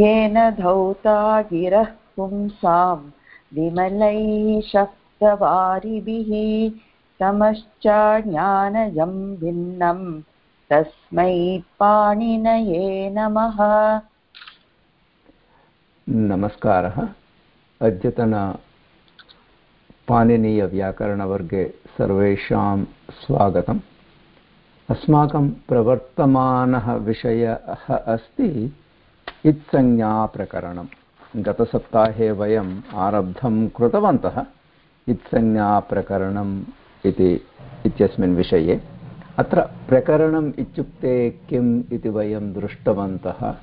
येन धौता गिरः पुंसां विमलैः शब्दवारिभिः तमश्च ज्ञानजं भिन्नं तस्मै पाणिनये नमः। नमस्कारः। अद्यतन पाणिनीयव्याकरणवर्गे सर्वेषां स्वागतम्। अस्माकं प्रवर्तमानः विषयः अस्ति इत्संज्ञाप्रकरणं गतसप्ताहे वयम् आरब्धं कृतवन्तः इत्संज्ञाप्रकरणम् इति, इत्यस्मिन् विषये। अत्र प्रकरणम् इत्युक्ते किम् इति वयं दृष्टवन्तः।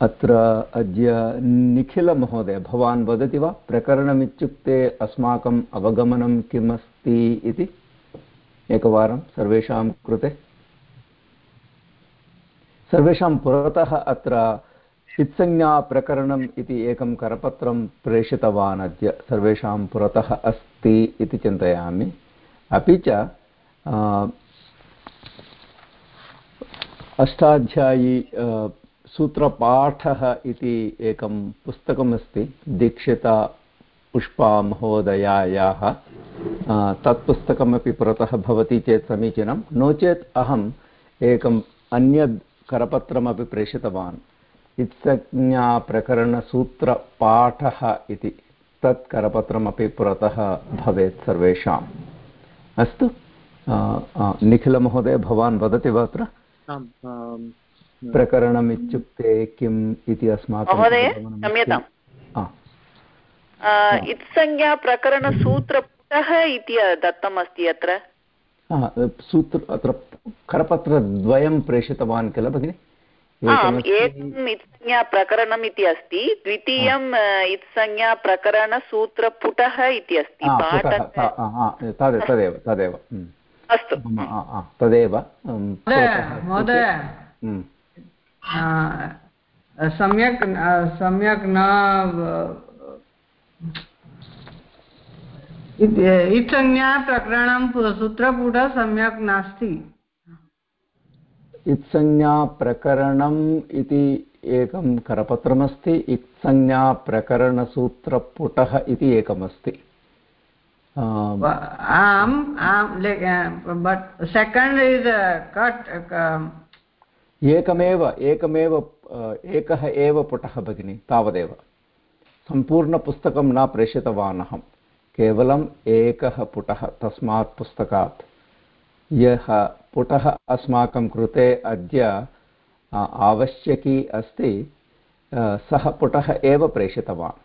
अत्र अद्य निखिलमहोदय, भवान् वदति वा? प्रकरणमित्युक्ते अस्माकम् अवगमनं किम् अस्ति इति? एकवारं सर्वेषां कृते। सर्वेषां पुरतः अत्र चित्संज्ञाप्रकरणम् इति एकं करपत्रं प्रेषितवान् अद्य सर्वेषां पुरतः अस्ति इति चिन्तयामि। अपि च अष्टाध्यायी सूत्रपाठः इति एकं पुस्तकमस्ति, दीक्षिता पुष्पा महोदयायाः तत् पुस्तकमपि पुरतः भवति चेत् समीचीनं। नो चेत् अहम् एकम् अन्यत् करपत्रमपि प्रेषितवान्। इत्सज्ञाप्रकरणसूत्रपाठः इति। तत् करपत्रमपि पुरतः भवेत् सर्वेषाम्। अस्तु निखिलमहोदय भवान् वदति वा अत्र? प्रकरणम् इत्युक्ते किम् इति अस्माकं महोदय क्षम्यताम्। इत्संज्ञा प्रकरणसूत्रपुटः इति दत्तम् अस्ति अत्र। सूत्र अत्र करपत्रद्वयं प्रेषितवान् किल भगिनि? एकम् इत्संज्ञा प्रकरणम् इति अस्ति द्वितीयम् इत्संज्ञा प्रकरणसूत्रपुटः इति अस्ति तदेव तदेव अस्तु। तदेव महोदय सम्यक् सम्यक् न इत्संज्ञा प्रकरणं सूत्रपुटः सम्यक् नास्ति। इत्संज्ञाप्रकरणम् इति एकं करपत्रमस्ति इत्संज्ञाप्रकरणसूत्रपुटः इति एकमस्ति। आम्। आम् बट् सेकेण्ड् इस् कट् एकमेव एकमेव एकः एव पुटः भगिनि तावदेव। सम्पूर्णपुस्तकं न प्रेषितवान् अहं केवलम् एकः पुटः तस्मात् पुस्तकात्। यः पुटः अस्माकं कृते अद्य आवश्यकी अस्ति सः पुटः एव प्रेषितवान्।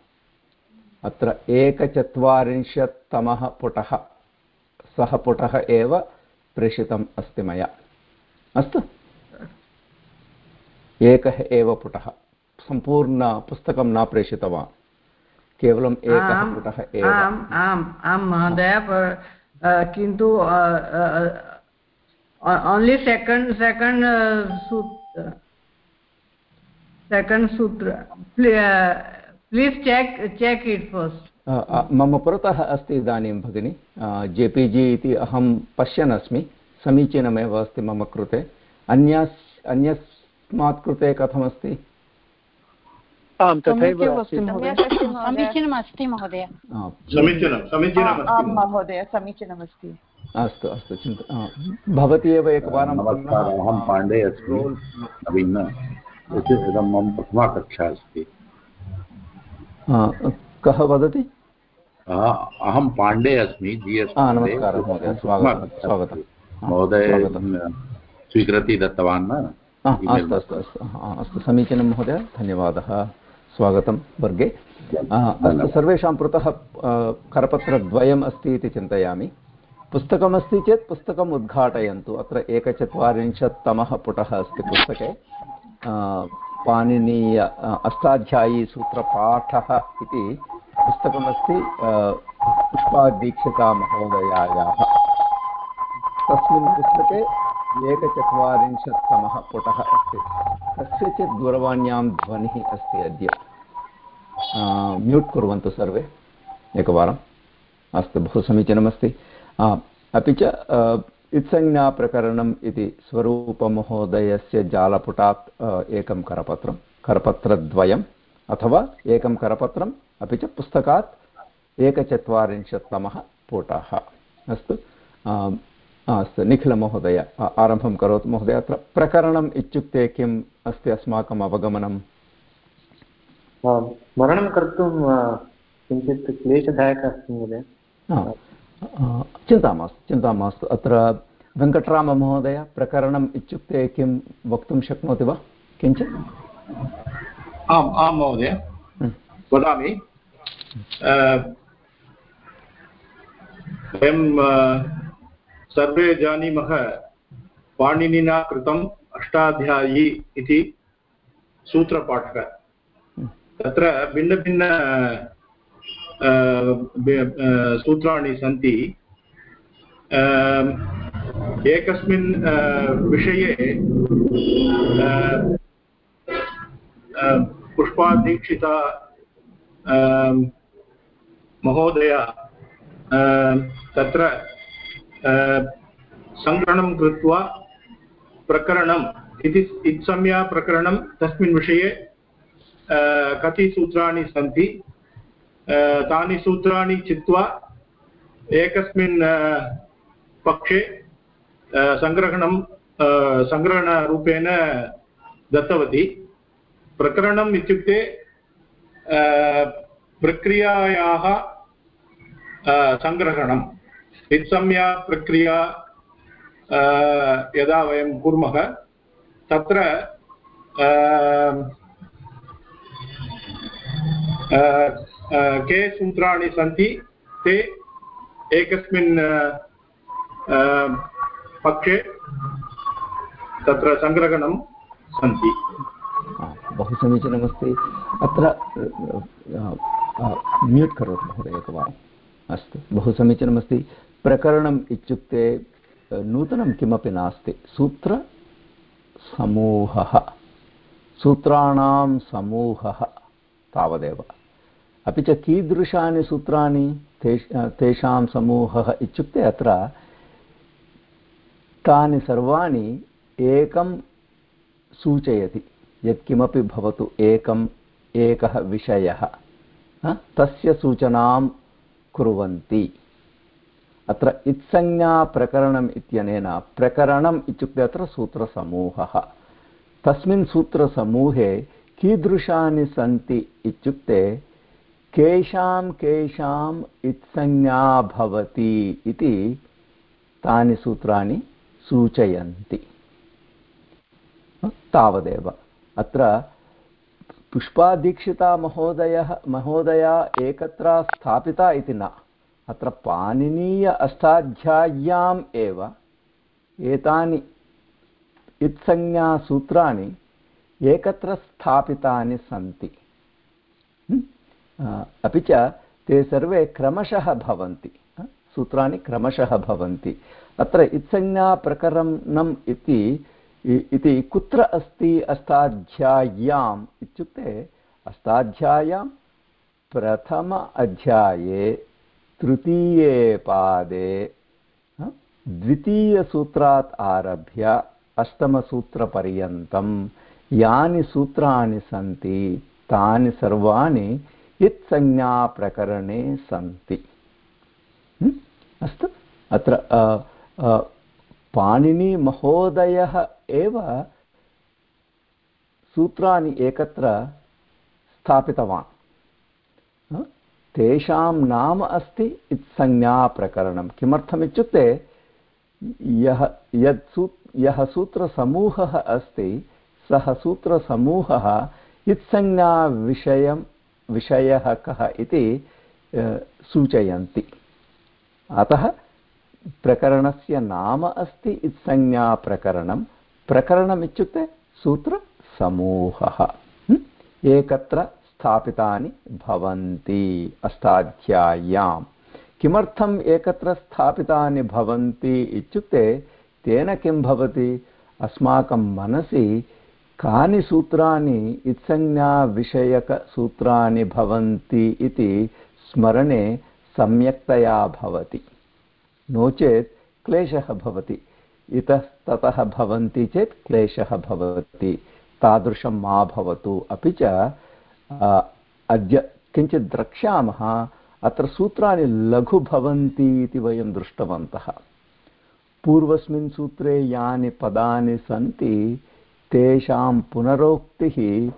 अत्र एकचत्वारिंशत्तमः पुटः, सः पुटः एव प्रेषितम् अस्ति मया। अस्तु। एकः एव पुटः। सम्पूर्णपुस्तकं न प्रेषितवान्। केवलम् एकः पुटः एव। आम् आम् आं महोदय किन्तु ओन्लि सेकेण्ड् सेकेण्ड् सेकेण्ड् सूत्र please check check it first मम पुरतः अस्ति इदानीं भगिनि। जे पि जि इति अहं पश्यन् अस्मि समीचीनमेव अस्ति मम कृते। अन्यस् अन्यस्मात् कृते कथमस्ति? आं तथैव समीचीनमस्ति महोदय। महोदय। समीचीनमस्ति अस्तु अस्तु चिन्ता भवती एव एकवारं अहं पाण्डे अस्मि इदं मम प्रथमा कक्षा अस्ति कः वदति? अहं पाण्डे अस्मि जि एस् नमस्कारः महोदय स्वागतं स्वागतं। महोदय स्वीकृति दत्तवान् न? अस्तु अस्तु अस्तु अस्तु समीचीनं महोदय धन्यवादः। स्वागतं वर्गे। अस्तु सर्वेषां पुरतः करपत्रद्वयम् अस्ति इति चिन्तयामि। पुस्तकमस्ति चेत् पुस्तकम् उद्घाटयन्तु। अत्र एकचत्वारिंशत्तमः पुटः अस्ति पुस्तके। पाणिनीय अष्टाध्यायीसूत्रपाठः इति पुस्तकमस्ति। पुष्पादीक्षिता महोदयायाः तस्मिन् पुस्तके एकचत्वारिंशत्तमः पुटः अस्ति। कस्यचित् दूरवाण्यां ध्वनिः अस्ति अद्य। म्यूट् कुर्वन्तु सर्वे एकवारम्। अस्तु, बहु समीचीनमस्ति। अपि च इत्संज्ञाप्रकरणम् इति स्वरूपमहोदयस्य जालपुटात् एकं करपत्रं, करपत्रद्वयम् अथवा एकं करपत्रम्, अपि च पुस्तकात् एकचत्वारिंशत्तमः पुटः। अस्तु अस्तु निखिलमहोदय आरम्भं करोतु महोदय अत्र प्रकरणम् इत्युक्ते किम् अस्ति अस्माकम् अवगमनम्? स्मरणं कर्तुं किञ्चित् क्लेशदायकः अस्ति महोदय। चिन्ता मास्तु चिन्ता मास्तु। अत्र वेङ्कटराममहोदय प्रकरणम् इत्युक्ते किं वक्तुं शक्नोति वा? किञ्चित्? आम् आं महोदय। वदामि। वयं सर्वे जानीमः पाणिनिना कृतम् अष्टाध्यायी इति सूत्रपाठः। तत्र भिन्नभिन्न सूत्राणि सन्ति। एकस्मिन् विषये पुष्पादीक्षिता महोदय तत्र सङ्ग्रहणं कृत्वा प्रकरणम् इति प्रकरणं तस्मिन् विषये कति सूत्राणि सन्ति तानि सूत्राणि चित्वा एकस्मिन् पक्षे सङ्ग्रहणं सङ्ग्रहणरूपेण दत्तवती। प्रकरणम् इत्युक्ते प्रक्रियायाः सङ्ग्रहणम् इत्संज्ञा प्रक्रिया यदा वयं कुर्मः, तत्र के सूत्राणि सन्ति ते एकस्मिन् पक्षे तत्र सङ्ग्रहणं सन्ति। बहु समीचीनमस्ति। अत्र म्यूट् करोतु महोदय एकवारम्। अस्तु, बहु समीचीनमस्ति। प्रकरणम् इत्युक्ते नूतनं किमपि नास्ति। सूत्रसमूहः सूत्राणां समूहः तावदेव। अपि च कीदृशानि सूत्राणि तेष तेषां समूहः इत्युक्ते अत्र तानि सर्वाणि एकं सूचयति। यत्किमपि भवतु एकम् एकः विषयः तस्य सूचनां कुर्वन्ति। अत्र इत्संज्ञाप्रकरणम् इत्यनेन प्रकरणम् इत्युक्ते अत्र सूत्रसमूहः। तस्मिन् सूत्रसमूहे कीदृशानि सन्ति इत्युक्ते केषां केषाम् इत्संज्ञा भवति इति तानि सूत्राणि सूचयन्ति। तावदेव। अत्र पुष्पादीक्षिता महोदयः, महोदया एकत्र स्थापिता इति न। अत्र पाणिनीय अष्टाध्याय्याम् एव एतानि इत्संज्ञासूत्राणि एकत्र स्थापितानि सन्ति। अपि च ते सर्वे क्रमशः भवन्ति। सूत्राणि क्रमशः भवन्ति। अत्र इत्संज्ञाप्रकरणम् इति इति कुत्र अस्ति अष्टाध्याय्याम् इत्युक्ते अष्टाध्याय्यां प्रथम अध्याये तृतीये पादे द्वितीयसूत्रात् आरभ्य अष्टमसूत्रपर्यन्तं यानि सूत्राणि सन्ति, तानि सर्वाणि इत्संज्ञाप्रकरणे सन्ति। अस्तु। अत्र पाणिनिमहोदयः एव सूत्राणि एकत्र स्थापितवान्। तेषां नाम अस्ति इत्संज्ञाप्रकरणं किमर्थमित्युक्ते, यः यत् सू, यः सूत्रसमूहः अस्ति, सः सूत्रसमूहः इत्संज्ञाविषयं विषयः कः इति सूचयन्ति। अतः प्रकरणस्य नाम अस्ति इत्संज्ञाप्रकरणं प्रकरणम् इत्युक्ते सूत्रसमूहः। एकत्र स्थापितानि भवन्ति अष्टाध्याय्यां किमर्थम् एकत्र स्थापितानि भवन्ति इत्युक्ते तेन किं भवति? अस्माकं मनसि कानि सूत्राणि इत्संज्ञाविषयकसूत्राणि भवन्ति इति स्मरणे सम्यक्तया भवति। नो चेत् क्लेशः भवति। इतस्ततः भवन्ति चेत् क्लेशः भवति। तादृशं मा भवतु। अपि च अद्य किञ्चित् द्रक्ष्यामः, अत्र सूत्राणि लघु भवन्ति इति वयं दृष्टवन्तः। पूर्वस्मिन् सूत्रे यानि पदानि सन्ति, तेषां पुनरोक्तिः,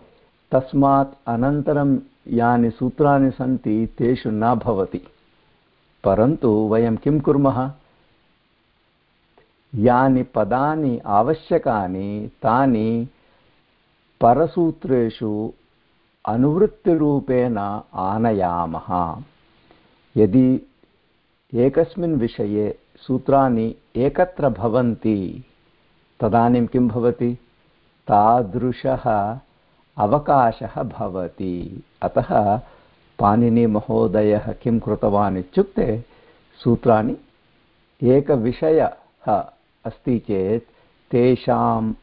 तस्मात् अनन्तरं यानि सूत्राणि सन्ति, तेषु न भवति। परन्तु वयं किं कुर्मः? यानि पदानि आवश्यकानि, तानि परसूत्रेषु अनुवृत्तिरूपेण आनयामः। यदि एकस्मिन् विषये सूत्राणि एकत्र भवन्ति, तदानीं किं भवति? तादृशः अवकाशः भवति। अतः पाणिनिमहोदयः किं कृतवान् इत्युक्ते, सूत्राणि एकविषयः अस्ति चेत् तेषां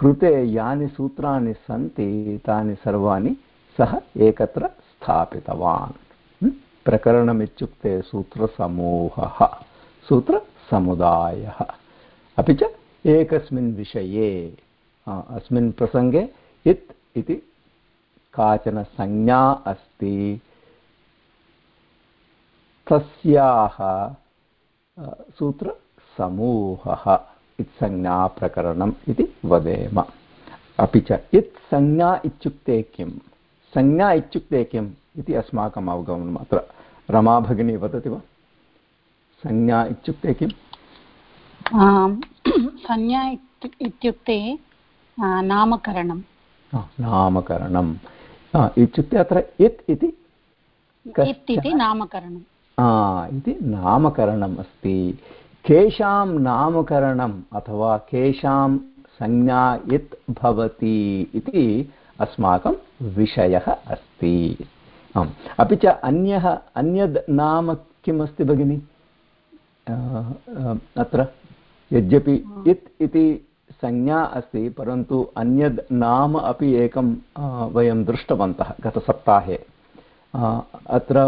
कृते यानि सूत्राणि सन्ति, तानि सर्वाणि सः एकत्र स्थापितवान्। प्रकरणमित्युक्ते सूत्रसमूहः, सूत्रसमुदायः। अपि च एकस्मिन् विषये अस्मिन् प्रसङ्गे इत् इति काचन संज्ञा अस्ति। तस्याः सूत्रसमूहः। इत्संज्ञाप्रकरणम् इति वदेम। अपि च इत् संज्ञा इत्युक्ते किं संज्ञा इत्युक्ते किम् इति अस्माकम् अवगमनम् अत्र रमा भगिनी वदति वा? संज्ञा इत्युक्ते किम्? संज्ञा इत्युक्ते नामकरणं नामकरणम्। इत्युक्ते अत्र इत् इति इति नामकरणम्। इति नामकरणम् अस्ति। केषां नामकरणम् अथवा केषां संज्ञा यत् भवति इति अस्माकं विषयः अस्ति। आम्। अपि च अन्यः अन्यद् नाम किम् अस्ति भगिनि अत्र यद्यपि इत् इति संज्ञा अस्ति परन्तु अन्यद् नाम अपि एकं वयं दृष्टवन्तः गतसप्ताहे। अत्र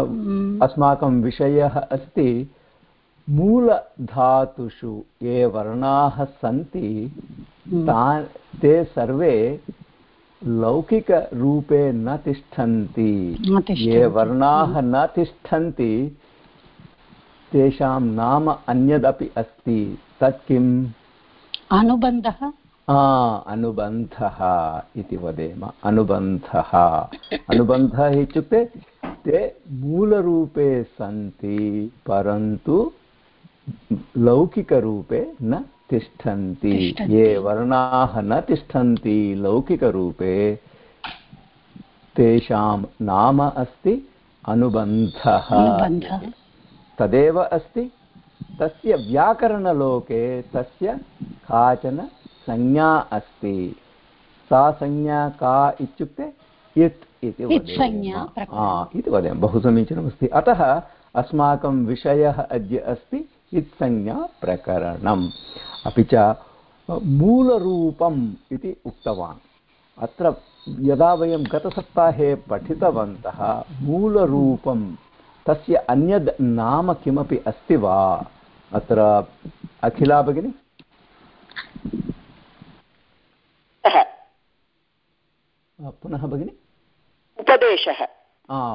अस्माकं विषयः अस्ति मूलधातुषु ये वर्णाः सन्ति तान् ते सर्वे लौकिकरूपे न तिष्ठन्ति। ये वर्णाः न तिष्ठन्ति तेषां नाम अन्यदपि अस्ति। तत् किम् अनुबन्धः अनुबन्धः इति वदेम। अनुबन्धः। अनुबन्धः इत्युक्ते ते मूलरूपे सन्ति परन्तु लौकिकरूपे न तिष्ठन्ति। ये वर्णाः न तिष्ठन्ति लौकिकरूपे तेषां नाम अस्ति अनुबन्धः। तदेव अस्ति तस्य व्याकरणलोके तस्य काचन संज्ञा अस्ति। सा संज्ञा का इत्युक्ते इत् इति इति वदामः। बहु समीचीनमस्ति। अतः अस्माकं विषयः अद्य अस्ति। इत्संज्ञाप्रकरणम् अपि च मूलरूपम् इति उक्तवान्। अत्र यदा वयं गतसप्ताहे पठितवन्तः मूलरूपं तस्य अन्यद् नाम किमपि अस्ति वा? अत्र अखिला भगिनि? पुनः भगिनि? उपदेशः।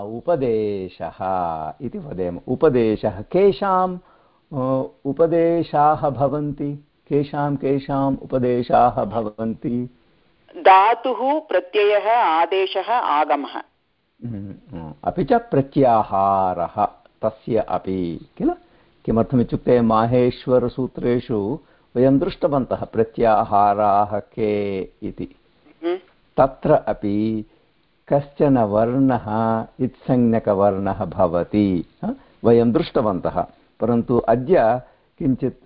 उपदेशः इति वदेम। उपदेशः केषां उपदेशाः भवन्ति। केषां केषाम् उपदेशाः भवन्ति। धातुः प्रत्ययः आदेशः आगमः। अपि च प्रत्याहारः तस्य अपि किल? किमर्थमित्युक्ते माहेश्वरसूत्रेषु वयं दृष्टवन्तः प्रत्याहाराः के इति। तत्र अपि कश्चन वर्णः इत्संज्ञकवर्णः भवति। वयं दृष्टवन्तः। परन्तु अद्य किञ्चित्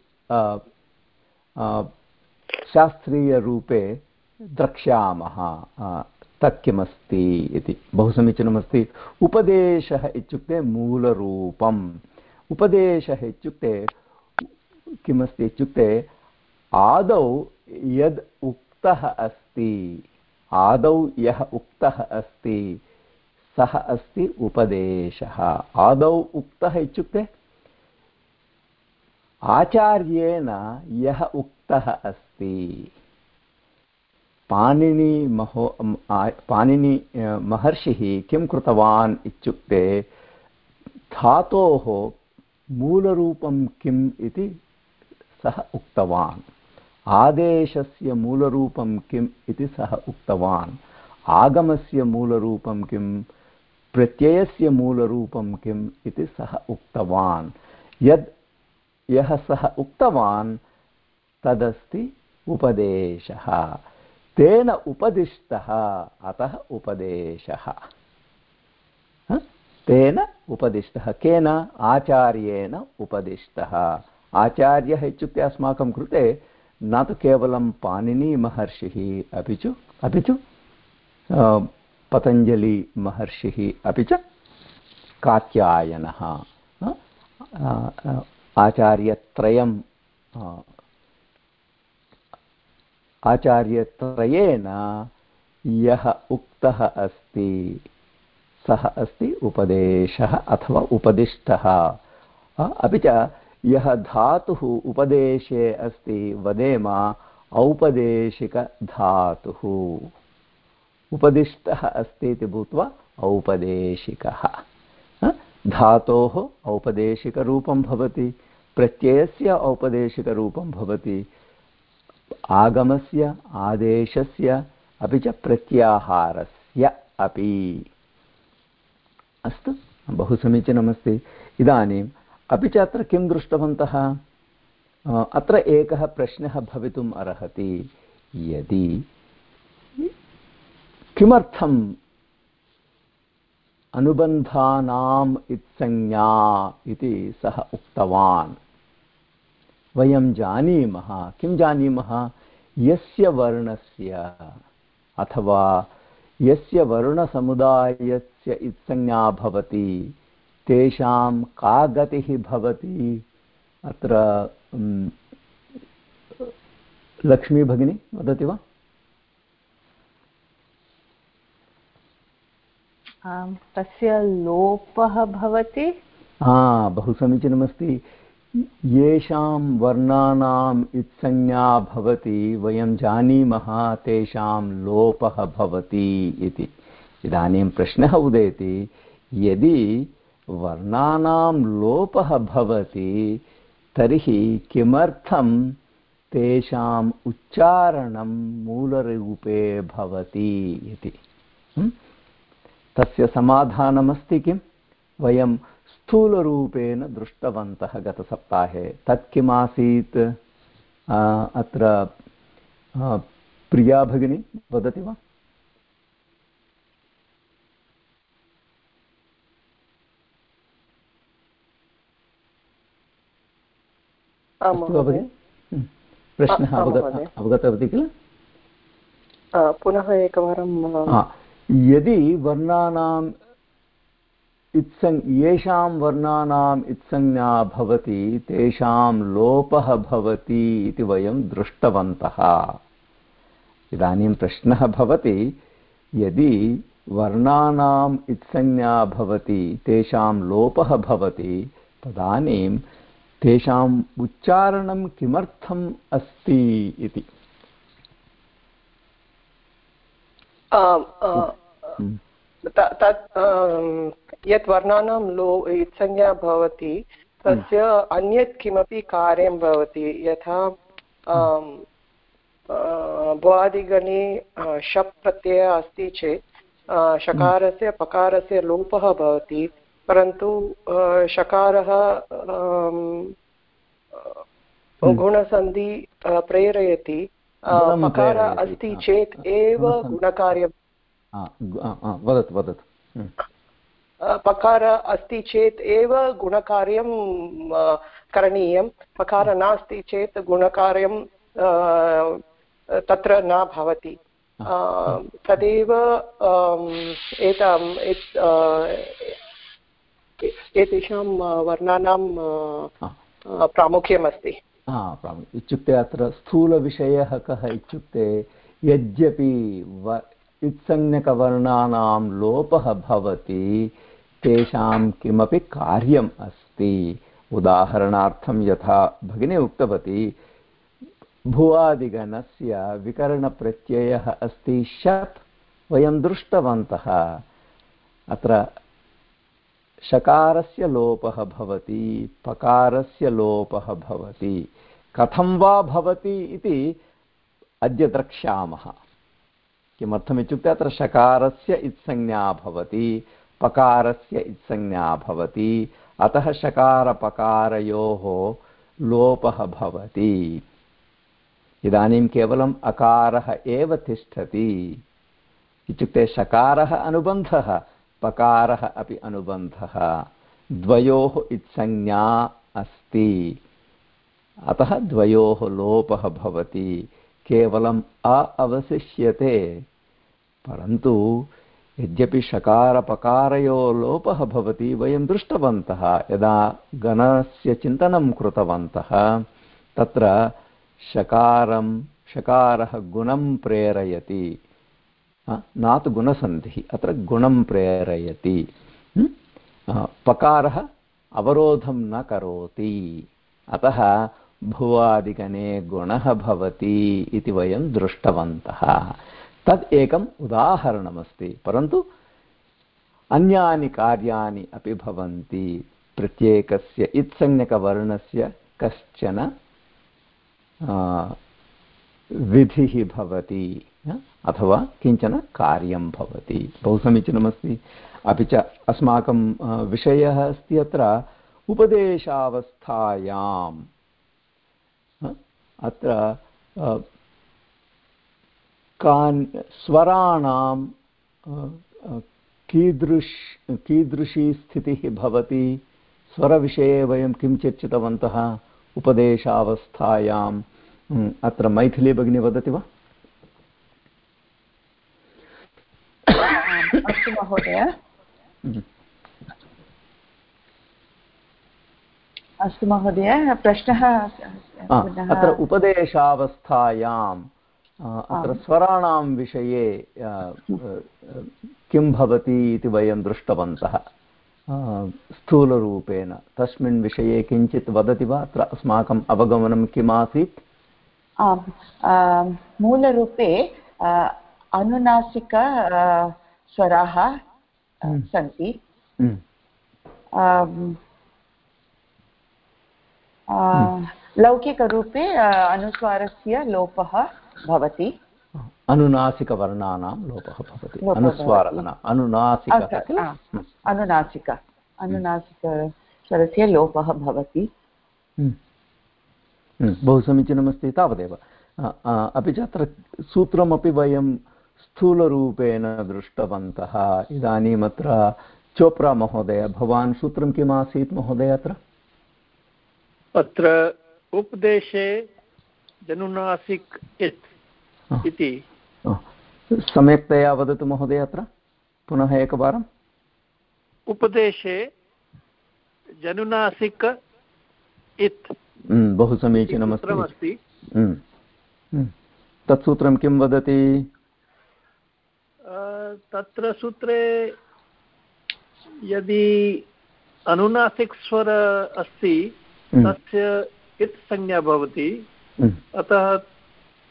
शास्त्रीयरूपे द्रक्ष्यामः तत् किमस्ति इति। बहु समीचीनमस्ति उपदेशः इत्युक्ते मूलरूपम्। उपदेशः इत्युक्ते, किमस्ति इत्युक्ते, आदौ यद् उक्तः अस्ति, आदौ यः उक्तः अस्ति, सः अस्ति उपदेशः। आदौ उक्तः इत्युक्ते आचार्येण यः उक्तः अस्ति। पाणिनि महो पाणिनि महर्षिः किं कृतवान् इत्युक्ते, धातोः मूलरूपं किम् इति सः उक्तवान्। आदेशस्य मूलरूपं किम् इति सः उक्तवान्। आगमस्य मूलरूपं किं प्रत्ययस्य मूलरूपं किम् इति सः उक्तवान्। यद् यः सः उक्तवान् तदस्ति उपदेशः। तेन उपदिष्टः, अतः उपदेशः। तेन उपदिष्टः, केन? आचार्येण उपदिष्टः। आचार्यः इत्युक्ते अस्माकं कृते न तु केवलं पाणिनीमहर्षिः अपि च अपि च पतञ्जलिमहर्षिः अपि च कात्यायनः। आचार्यत्रयं आचार्यत्रयेण यः उक्तः अस्ति, सः अस्ति उपदेशः अथवा उपदिष्टः। अपि च यः धातुः उपदेशे अस्ति, वदेम औपदेशिकधातुः। उपदिष्टः अस्ति इति भूत्वा औपदेशिकः। धातोः औपदेशिकरूपं भवति, प्रत्ययस्य औपदेशिकरूपं भवति, आगमस्य, आदेशस्य, अपि च प्रत्याहारस्य अपि। अस्तु बहु समीचीनमस्ति इदानीम् अपि च अत्र किं दृष्टवन्तः? अत्र एकः प्रश्नः भवितुम् अर्हति। यदि किमर्थम् अनुबन्धानाम् इत्संज्ञा इति सः उक्तवान्। वयं जानीमः। किं जानीमः? यस्य वर्णस्य अथवा यस्य वर्णसमुदायस्य इत्संज्ञा भवति, तेषां का गतिः भवति? अत्र लक्ष्मी भगिनी, वदति वा? तस्य लोपः भवति। हा बहु समीचीनमस्ति येषां वर्णानाम् इत्संज्ञा भवति, वयं जानीमः तेषां लोपः भवति इति। इदानीं प्रश्नः उदेति, यदि वर्णानां लोपः भवति, तर्हि किमर्थं तेषाम् उच्चारणं मूलरूपे भवति इति? तस्य समाधानमस्ति किं वयं स्थूलरूपेण दृष्टवन्तः गतसप्ताहे। तत् किमासीत् अत्र प्रिया भगिनी वदति वा। प्रश्नः अवगतवती किल? पुनः एकवारं यदि वर्णानाम् इत्सं येषां वर्णानाम् इत्संज्ञा भवति तेषां लोपः भवति इति वयं दृष्टवन्तः। इदानीं प्रश्नः भवति यदि वर्णानाम् इत्संज्ञा भवति तेषां लोपः भवति तदानीं तेषाम् उच्चारणं किमर्थम् अस्ति इति। तत् यत् वर्णानां लो संज्ञा भवति तस्य अन्यत् किमपि कार्यं भवति यथा भ्वादिगणे शप् प्रत्ययः अस्ति चेत् शकारस्य पकारस्य लोपः भवति परन्तु शकारः गुणसन्धि प्रेरयति पकार अस्ति चेत् एव गुणकार्यं वदतु वदतु। पकार अस्ति चेत् एव गुणकार्यं करणीयं। पकार नास्ति चेत् गुणकार्यं तत्र न भवति। तदेव एतां एतेषां वर्णानां प्रामुख्यमस्ति। इत्युक्ते अत्र स्थूलविषयः कः इत्युक्ते यद्यपि व इत्संज्ञकवर्णानां लोपः भवति, तेषां किमपि कार्यम् अस्ति। उदाहरणार्थं यथा भगिनी उक्तवती, भुवादिगणस्य विकरणप्रत्ययः अस्ति शप् वयं दृष्टवन्तः। अत्र शकारस्य लोपः भवति, पकारस्य लोपः भवति। कथं वा भवति इति अद्य द्रक्ष्यामः। किमर्थमित्युक्ते अत्र शकारस्य इत्संज्ञा भवति, पकारस्य इत्संज्ञा भवति, अतः शकारपकारयोः लोपः भवति। इदानीं केवलम् अकारः एव तिष्ठति। इत्युक्ते शकारः अनुबन्धः, पकारः अपि अनुबन्धः। द्वयोः इत्संज्ञा अस्ति। अतः द्वयोः लोपः भवति। केवलम् अ अवशिष्यते। परन्तु यद्यपि शकारपकारयो लोपः भवति, वयं दृष्टवन्तः, यदा गणस्य चिन्तनं कृतवन्तः, तत्र शकारं, शकारः गुणं प्रेरयति। न तु गुणसन्धिः, अत्र गुणं प्रेरयति। पकारः अवरोधं न करोति। अतः भुवादिगणे गुणः भवति इति वयं दृष्टवन्तः। तद् एकम् उदाहरणमस्ति। परन्तु अन्यानि कार्याणि अपि भवन्ति। प्रत्येकस्य इत्संज्ञकवर्णस्य कश्चन विधिः भवति अथवा किंचन कार्यं भवति। बहु समीचीनमस्ति। अपि च अस्माकं विषयः अस्ति अत्र उपदेशावस्थायाम् अत्र कान् स्वराणां कीदृश कीदृशी स्थितिः भवति स्वरविषये वयं किं चर्चितवन्तः उपदेशावस्थायाम् अत्र मैथिली भगिनी वदति वा? अस्तु महोदय। अस्तु महोदय प्रश्नः अत्र उपदेशावस्थायाम् अत्र स्वराणां विषये किं भवति इति वयं दृष्टवन्तः। स्थूलरूपेण। तस्मिन् विषये किञ्चित् वदति वा? अत्र अस्माकम् अवगमनं किम् आसीत् आम् मूलरूपे अनुनासिक स्वराः हम्म। सन्ति। हम्म। लौकिकरूपे अनुस्वारस्य लोपः। भवति? अनुनासिकवर्णानां लोपः भवति। अनुस्वारः न अनुनासिकः? हम्म। अनुनासिक अनुनासिकस्वरस्य लोपः भवति। बहु समीचीनमस्ति तावदेव। अपि च अत्र सूत्रमपि वयं स्थूलरूपेण दृष्टवन्तः। इदानीम् अत्र चोप्रा महोदय भवान् सूत्रं किम् आसीत् महोदय अत्र? अत्र उपदेशे जनुनासिक् इत् इति। सम्यक्तया वदतु महोदय अत्र पुनः एकवारम्। उपदेशे जनुनासिक इत्। बहु समीचीनमस्ति। तत् सूत्रं किं वदति? तत्र सूत्रे यदि अनुनासिकस्वर अस्ति हम्म। तस्य इत् संज्ञा भवति। हम्म। अतः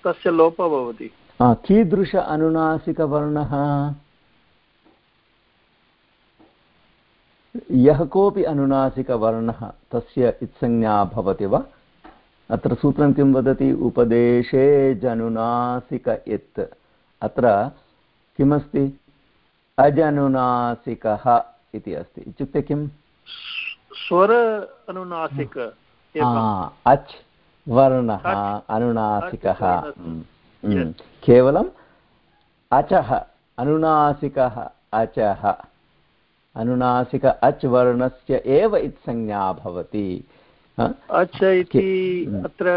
तस्य लोपः भवति। कीदृश अनुनासिकवर्णः? यः कोऽपि अनुनासिकवर्णः तस्य इत्संज्ञा भवति वा? अत्र सूत्रं किं वदति? उपदेशे जनुनासिक इत्। अत्र किमस्ति? अजनुनासिकः इति अस्ति। इत्युक्ते किम्? स्वर अनुनासिक अच्। वर्णः अनुनासिकः। केवलम् अचः अनुनासिकः अचः। अनुनासिक अच् वर्णस्य एव इत्संज्ञा भवति। अच् इति। अत्र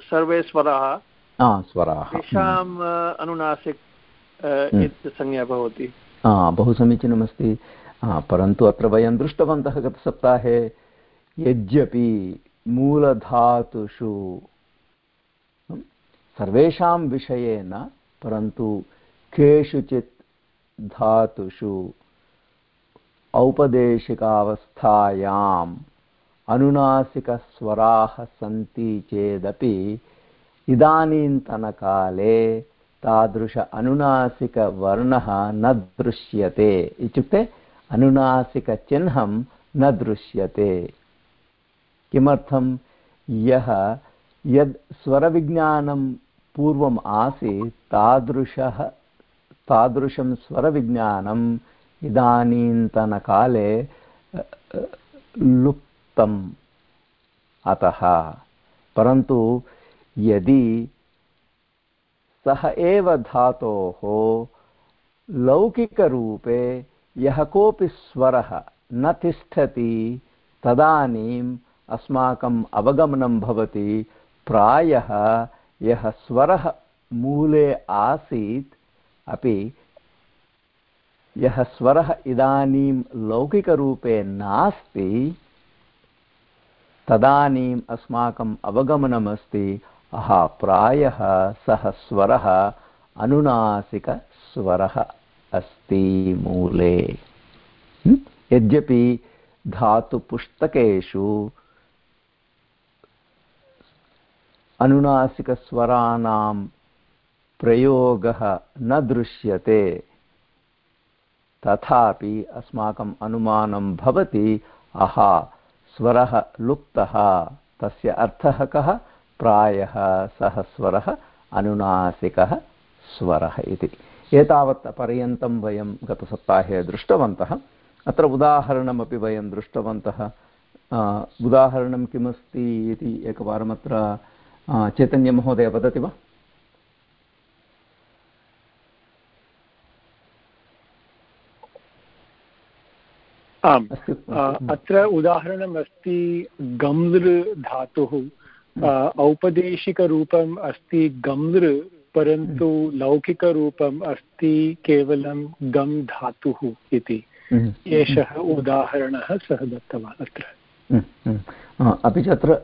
सर्वे स्वराः। स्वराः। तेषाम् अनुनासिक संज्ञा भवति। बहु समीचीनमस्ति। परन्तु अत्र वयं दृष्टवन्तः गतसप्ताहे यद्यपि मूलधातुषु सर्वेषां विषये न परन्तु केषुचित् धातुषु औपदेशिकावस्थायाम् अनुनासिकस्वराः सन्ति चेदपि इदानीन्तनकाले तादृश अनुनासिकवर्णः न दृश्यते इत्युक्ते अनुनासिकचिह्नं न दृश्यते किमर्थं यः यद् स्वरविज्ञानं पूर्वम् आसीत् तादृशः, तादृशं स्वरविज्ञानम् इदानीन्तनकाले लुप्तम्। अतः, परन्तु यदि सः एव धातोः लौकिकरूपे यः कोऽपि स्वरः न तिष्ठति, तदानीम् अस्माकम् अवगमनं भवति। प्रायः यः स्वरः मूले आसीत्, अपि यः स्वरः इदानीं लौकिकरूपे नास्ति, तदानीम् अस्माकम् अवगमनमस्ति। अहा, प्रायः सः स्वरः अनुनासिकस्वरः अस्ति मूले। यद्यपि धातुपुस्तकेषु अनुनासिकस्वराणां प्रयोगः न दृश्यते। तथापि अस्माकम् अनुमानं भवति, अहा, स्वरः लुप्तः। तस्य अर्थः कः? प्रायः सः स्वरः अनुनासिकः स्वरः इति। एतावत् पर्यन्तं वयं गतसप्ताहे दृष्टवन्तः। अत्र उदाहरणमपि वयं दृष्टवन्तः। उदाहरणं किमस्ति इति एकवारम् अत्र चैतन्यमहोदय वदति वा आम् अत्र उदाहरणम् अस्ति गम्लृ धातुः औपदेशिकरूपम् अस्ति गम्लृ परन्तु लौकिकरूपम् अस्ति केवलं गम् धातुः इति एषः उदाहरणः सः दत्तवान् अत्र अपि च अत्र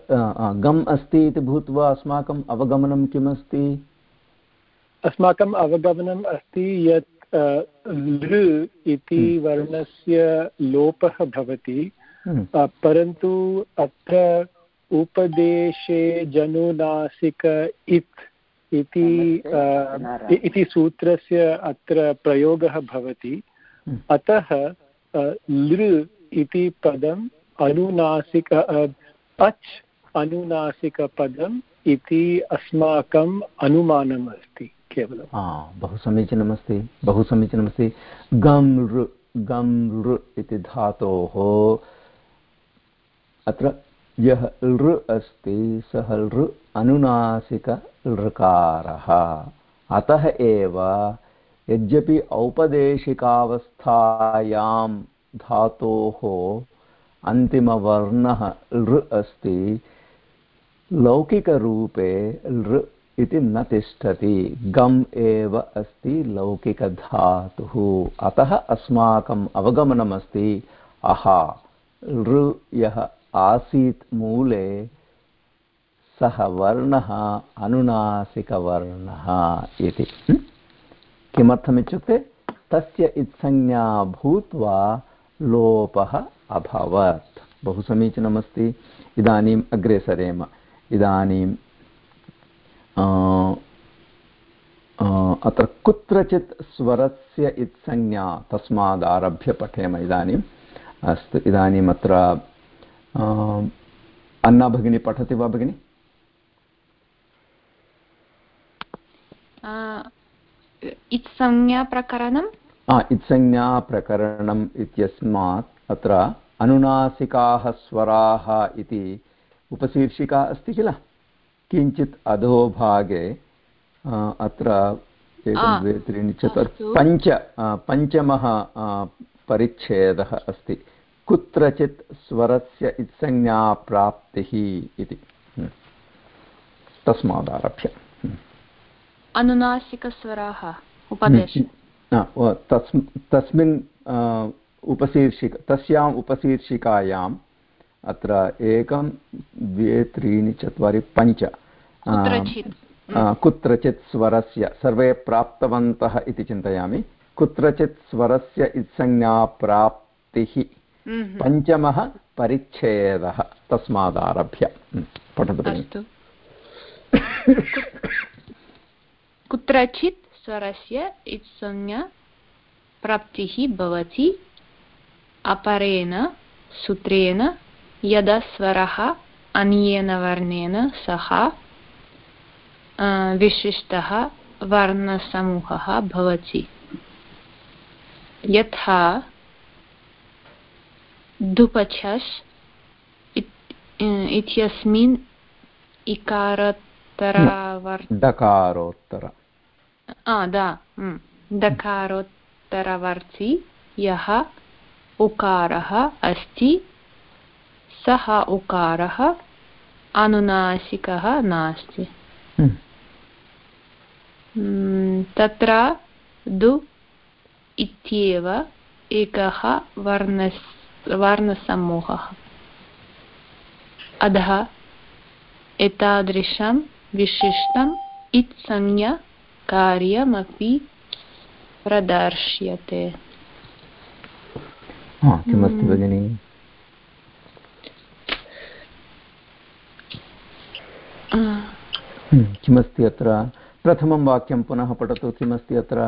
गम् अस्ति इति भूत्वा अस्माकम् अवगमनं किमस्ति अस्माकम् अवगमनम् अस्ति यत् लृ इति हम्म। वर्णस्य लोपः भवति हम्म। परन्तु अत्र उपदेशे जनुनासिक इत् इति इति सूत्रस्य अत्र प्रयोगः भवति हम्म। अतः लृ इति पदम् अनुनासिक अच् अनुनासिकपदम् इति अस्माकम् अनुमानम् अस्ति केवलं बहु समीचीनमस्ति बहु समीचीनमस्ति। गम् ऋ गम् ऋ इति धातोः। अत्र यः लृ अस्ति, सः लृ अनुनासिक लृकारः अतः एव यद्यपि औपदेशिकावस्थायां धातोः अन्तिमवर्णः लृ अस्ति। लौकिकरूपे लृ इति न तिष्ठति। गम् एव अस्ति लौकिकधातुः। अतः अस्माकम् अवगमनमस्ति। अहा लृ यः आसीत् मूले, सः वर्णः अनुनासिकवर्णः इति। किमर्थमित्युक्ते? तस्य इत्संज्ञा भूत्वा लोपः अभवत्। बहु समीचीनमस्ति इदानीम् अग्रे सरेम। इदानीं अत्र कुत्रचित् स्वरस्य इत्संज्ञा तस्मादारभ्य पठेम इदानीम्। अस्तु, इदानीम् अत्र अन्ना भगिनी पठति वा भगिनि? इत्संज्ञाप्रकरणं इत्संज्ञाप्रकरणम् इत्यस्मात् अत्र अनुनासिकाः स्वराः इति उपशीर्षिका अस्ति किल? किञ्चित् अधोभागे अत्र एकं द्वे त्रीणि चतुर् पञ्च पञ्चमः परिच्छेदः अस्ति। कुत्रचित् स्वरस्य इत्संज्ञाप्राप्तिः इति। तस्मादारभ्य। अनुनासिकस्वराः उपदेश। तस्मिन् उपशीर्षिक तस्याम् उपशीर्षिकायाम् अत्र एकं द्वे त्रीणि चत्वारि पञ्च कुत्रचित्। स्वरस्य सर्वे प्राप्तवन्तः इति चिन्तयामि। कुत्रचित् स्वरस्य इत्संज्ञाप्राप्तिः। हम्म। पञ्चमः परिच्छेदः तस्मादारभ्य। हम्म, पठतु कुत्रचित् स्वरस्य इत्संज्ञा प्राप्तिः भवति। अपरेण, सूत्रेण, यदा स्वरः अन्येन वर्णेन सह विशिष्टः वर्णसमूहः भवति। यथा धुपछस् इत्यस्मिन् इकारोत्तरावर् दकारोत्तर दकारोत्तरवर्ति यः उकारः अस्ति सः उकारः अनुनासिकः नास्ति तत्र दु इत्येव एकः वर्णस् वर्णसमूहः अधः एतादृशं विशिष्टम् इत्संज्ञा कार्यमपि प्रदर्श्यते किमस्ति भगिनि किमस्ति अत्र प्रथमं वाक्यं पुनः पठतु किमस्ति अत्र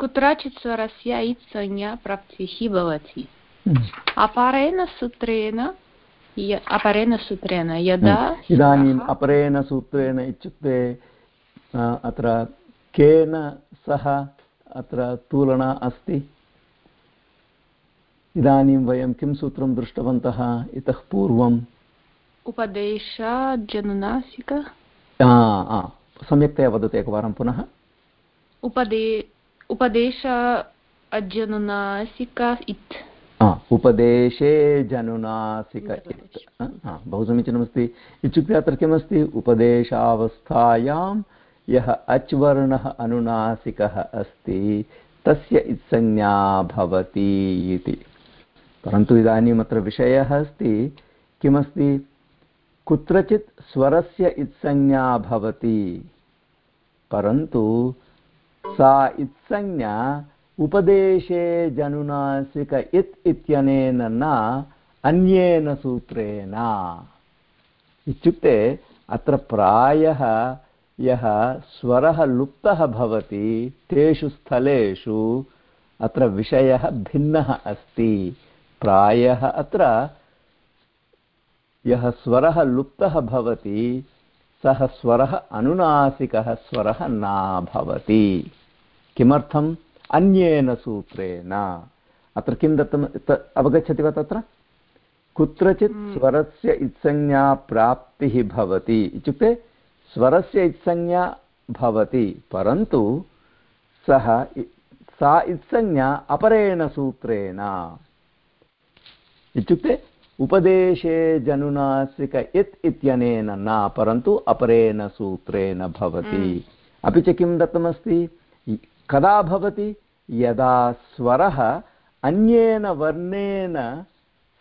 कुत्रचित् स्वरस्य इत् संज्ञा प्राप्तिः भवति अपारेण सूत्रेण अपरेण सूत्रेण यदा इदानीम् अपरेण सूत्रेण इत्युक्ते अत्र केन सह अत्र तुलना अस्ति? इदानीं वयं किं सूत्रं दृष्टवन्तः? इतः पूर्वम्। उपदेशजनुनासिक सम्यक्तया वदतु एकवारं पुनः। उपदे उपदेश अजनुनासिक इत्। उपदेशे। जनुनासिक इत् बहु समीचीनमस्ति। इत्युक्ते अत्र किमस्ति? उपदेशावस्थायां यः अच् वर्णः अनुनासिकः अस्ति, तस्य इत्संज्ञा भवति इति। परन्तु इदानीम् विषयः अस्ति, किमस्ति? कुत्रचित् स्वरस्य इत्संज्ञा भवति, परन्तु सा इत्संज्ञा उपदेशे जनुनासिक इत् इत्यनेन न, अन्येन सूत्रेण। इत्युक्ते अत्र प्रायः यः स्वरः लुप्तः भवति तेषु स्थलेषु अत्र विषयः भिन्नः अस्ति। प्रायः अत्र यः स्वरः लुप्तः भवति सः स्वरः अनुनासिकः स्वरः न भवति। किमर्थम्? अन्येन सूत्रेण। अत्र किं दत्तम् अवगच्छति वा तत्र? कुत्रचित् स्वरस्य इत्संज्ञा प्राप्तिः भवति। इत्युक्ते स्वरस्य इत्संज्ञा भवति परन्तु सः सा इत्संज्ञा अपरेण सूत्रेण। इत्युक्ते उपदेशे जनुनासिक इत् इत्यनेन न परन्तु अपरेण सूत्रेण भवति। अपि च किं दत्तमस्ति? कदा भवति? यदा स्वरः अन्येन वर्णेन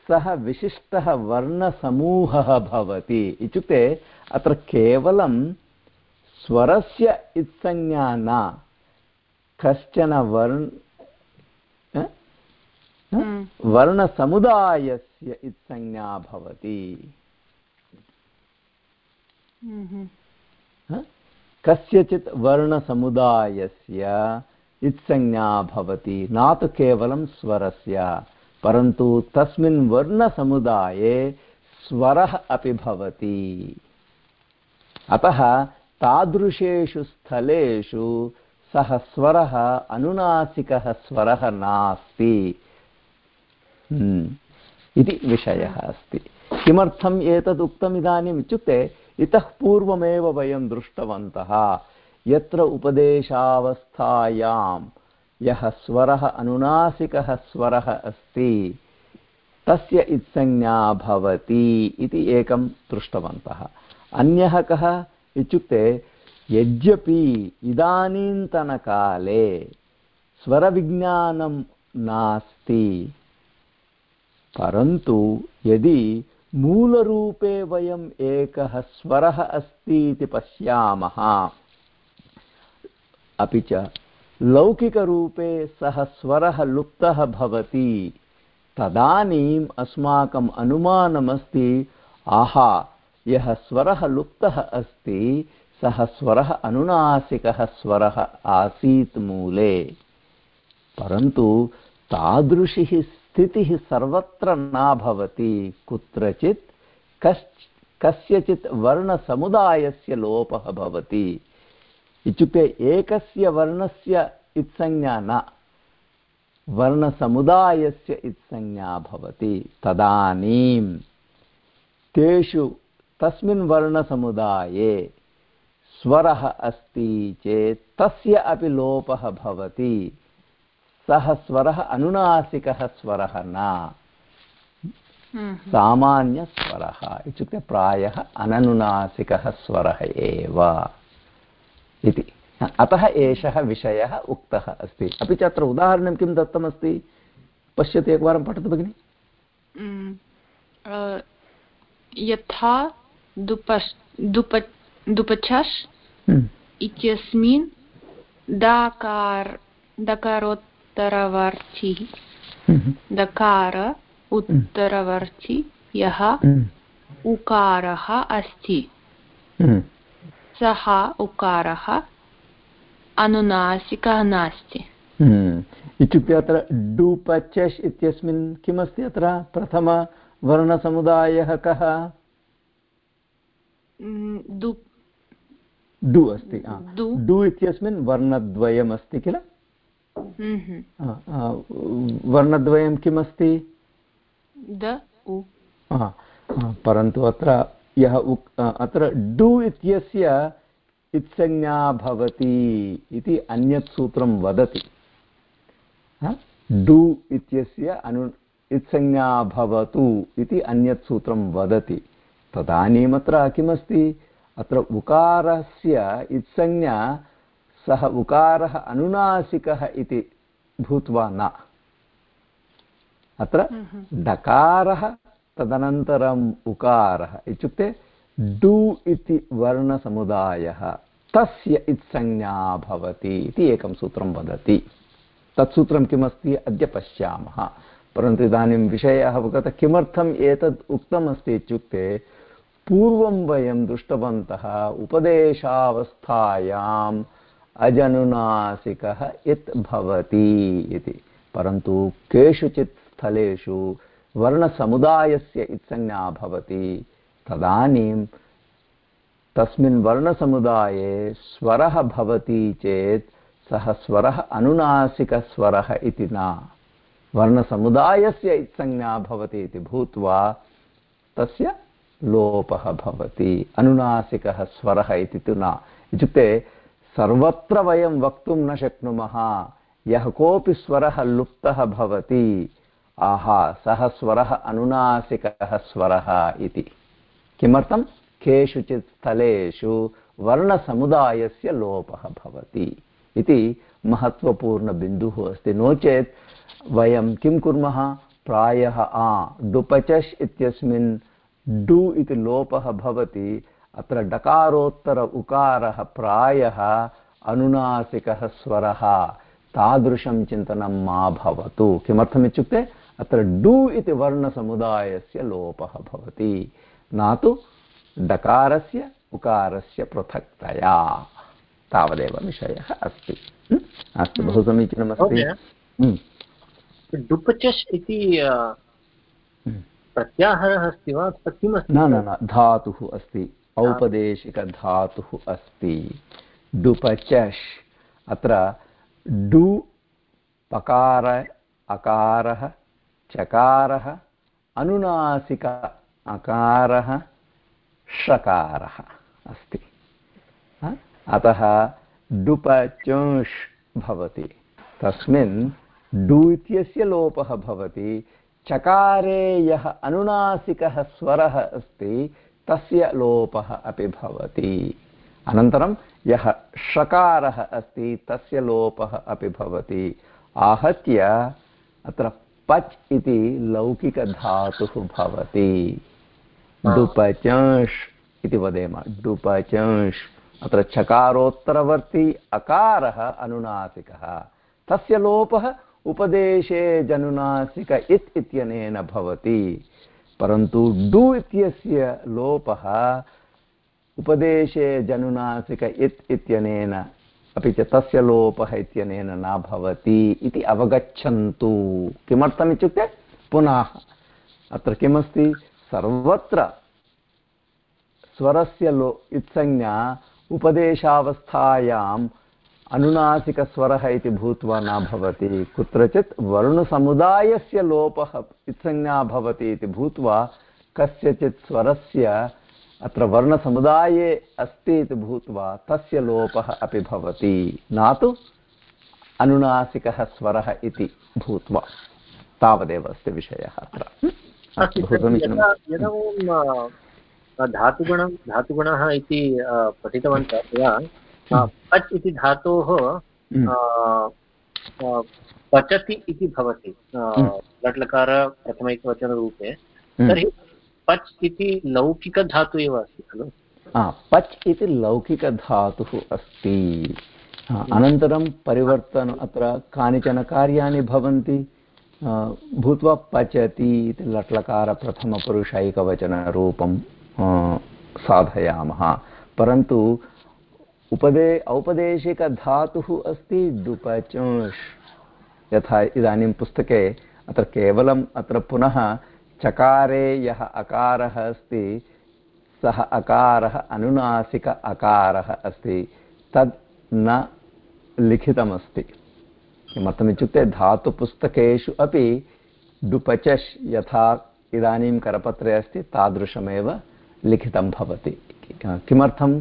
सः विशिष्टः वर्णसमूहः भवति। इत्युक्ते अत्र केवलं स्वरस्य इत्संज्ञा न कश्चन वर्ण वर्णसमुदायस्य इत्संज्ञा भवति। कस्यचित् वर्णसमुदायस्य इत्संज्ञा भवति न तु केवलं स्वरस्य। परन्तु तस्मिन् वर्णसमुदाये स्वरः अपि भवति। अतः तादृशेषु स्थलेषु सः स्वरः अनुनासिकः स्वरः नास्ति। इति विषयः अस्ति। किमर्थम् एतद् उक्तम् इदानीम् इत्युक्ते इतः पूर्वमेव वयं दृष्टवन्तः। यत्र उपदेशावस्थायां यः स्वरः अनुनासिकः स्वरः अस्ति, तस्य इत्संज्ञा भवति इति एकं दृष्टवन्तः अन्यः कः? इत्युक्ते, यद्यपि इदानीन्तनकाले स्वरविज्ञानं नास्ति, परन्तु यदि मूलरूपे वयम् एकः स्वरः अस्ति इति पश्यामः, अपि च लौकिकरूपे सः स्वरः लुप्तः भवति। तदानीम् अस्माकम् अनुमानमस्ति, आहा, यः स्वरः लुप्तः अस्ति, सः स्वरः अनुनासिकः स्वरः आसीत् मूले। परन्तु तादृशी स्थितिः सर्वत्र न भवति। कुत्रचित् कश् कस्यचित् वर्णसमुदायस्य लोपः भवति। इत्युक्ते एकस्य वर्णस्य इत्संज्ञा न। वर्णसमुदायस्य इत्संज्ञा भवति तदानीं तेषु तस्मिन् वर्णसमुदाये स्वरः अस्ति चेत् तस्य अपि लोपः भवति। सः स्वरः अनुनासिकः स्वरः न। सामान्यस्वरः इत्युक्ते प्रायः अननुनासिकः स्वरः एव। इति अतः एषः विषयः उक्तः अस्ति अपि च अत्र उदाहरणं किं दत्तमस्ति पश्यतु एकवारं पठतु भगिनि यथा दुपश् दुप हम्म। इत्यस्मिन् दाकार दकारोत्तरवर्ति हम्म। दकार उत्तरवर्ति यः हम्म। उकारः अस्ति सः उकारः अनुनासिकः नास्ति। इत्युक्ते अत्र डुपचष् इत्यस्मिन् किमस्ति अत्र? प्रथमवर्णसमुदायः कः? डु अस्ति डु इत्यस्मिन् वर्णद्वयम् अस्ति किल वर्णद्वयं किमस्ति? परन्तु अत्र यः उक् अत्र डु इत्यस्य इत्संज्ञा भवति इति अन्यत् सूत्रं वदति। डु इत्यस्य अनु इत्संज्ञा भवतु इति अन्यत् सूत्रं वदति। तदानीमत्र किमस्ति? अत्र उकारस्य इत्संज्ञा सः उकारः अनुनासिकः इति भूत्वा न। अत्र डकारः तदनन्तरम् उकारः। इत्युक्ते, डु इति वर्णसमुदायः, तस्य इत्संज्ञा भवति इति एकं सूत्रं वदति। तत् सूत्रं किमस्ति? अद्य पश्यामः। परन्तु इदानीं विषयः अवगतः किमर्थम् एतत् उक्तमस्ति इत्युक्ते, पूर्वं वयं दृष्टवन्तः उपदेशावस्थायाम् अजनुनासिकः यत् भवति इति। परन्तु केषुचित् स्थलेषु वर्णसमुदायस्य इत्संज्ञा भवति। तदानीं तस्मिन् वर्णसमुदाये स्वरः भवति चेत् सः स्वरः अनुनासिकस्वरः इति न। वर्णसमुदायस्य इत्संज्ञा भवति इति भूत्वा तस्य लोपः भवति, अनुनासिकः स्वरः इति तु न। इत्युक्ते सर्वत्र वयं वक्तुं न शक्नुमः, यः कोऽपि स्वरः लुप्तः भवति। आहा सः स्वरः अनुनासिकः स्वरः इति किमर्थं केषुचित् स्थलेषु वर्णसमुदायस्य लोपः भवति इति महत्त्वपूर्णबिन्दुः अस्ति नो चेत् वयं किं कुर्मः प्रायः आ डुपचष् इत्यस्मिन् डु इति लोपः भवति अत्र डकारोत्तर उकारः प्रायः अनुनासिकः स्वरः तादृशं चिन्तनं मा भवतु किमर्थमित्युक्ते अत्र डु इति वर्णसमुदायस्य लोपः भवति। न तु डकारस्य उकारस्य पृथक्तया तावदेव विषयः अस्ति। अस्तु बहु समीचीनमस्ति। डुपचस् इति प्रत्याहारः अस्ति वा? न न न धातुः अस्ति। औपदेशिकधातुः अस्ति। डुपचष् अत्र डु पकार अकारः चकारः, अनुनासिक अकारः, षकारः अस्ति। अतः डुपचुष् भवति तस्मिन् डु इत्यस्य लोपः भवति। चकारे यः अनुनासिकः स्वरः अस्ति, तस्य लोपः अपि भवति। अनन्तरं यः षकारः अस्ति, तस्य लोपः अपि भवति। आहत्य अत्र पच् इति लौकिकधातुः भवति। डुपचंष् इति वदेम। डुपचंष् अत्र चकारोत्तरवर्ती अकारः अनुनासिकः। तस्य लोपः उपदेशे जनुनासिक इत् इत्यनेन भवति। परन्तु डु इत्यस्य लोपः उपदेशे जनुनासिक इत् इत्यनेन अपि च तस्य लोपः इत्यनेन न भवति इति अवगच्छन्तु। किमर्थमित्युक्ते पुनः अत्र किमस्ति? सर्वत्र स्वरस्य लो इत्संज्ञा उपदेशावस्थायाम् अनुनासिकस्वरः इति भूत्वा न भवति। कुत्रचित् वर्णसमुदायस्य लोपः इत्संज्ञा भवति इति भूत्वा कस्यचित् स्वरस्य अत्र वर्णसमुदाये अस्ति इति भूत्वा तस्य लोपः अपि भवति। न तु अनुनासिकः स्वरः इति भूत्वा। तावदेव अस्ति विषयः अत्र। धातुगुणं धातुगुणः इति पठितवन्तः तदा पच् इति धातोः पचति इति भवति लट्लकार प्रथमैकवचनरूपे। तर्हि पच् इति लौकिकधातु एव अस्ति, खलु? पच् इति लौकिकधातुः अस्ति। अनन्तरं परिवर्तनम् अत्र कानिचन कार्याणि भवन्ति भूत्वा पचति इति लट्लकारप्रथमपुरुषैकवचनरूपं साधयामः। परन्तु उपदे, औपदेशिकधातुः अस्ति डुपचुष् यथा इदानीं पुस्तके अत्र केवलम् अत्र पुनः चकारे यः अकारः अस्ति, सः अकारः अनुनासिक अकारः अस्ति, तद् न लिखितमस्ति। किमर्थमित्युक्ते धातुपुस्तकेषु अपि डुपचश् यथा इदानीं करपत्रे अस्ति, तादृशमेव लिखितं भवति। किमर्थं?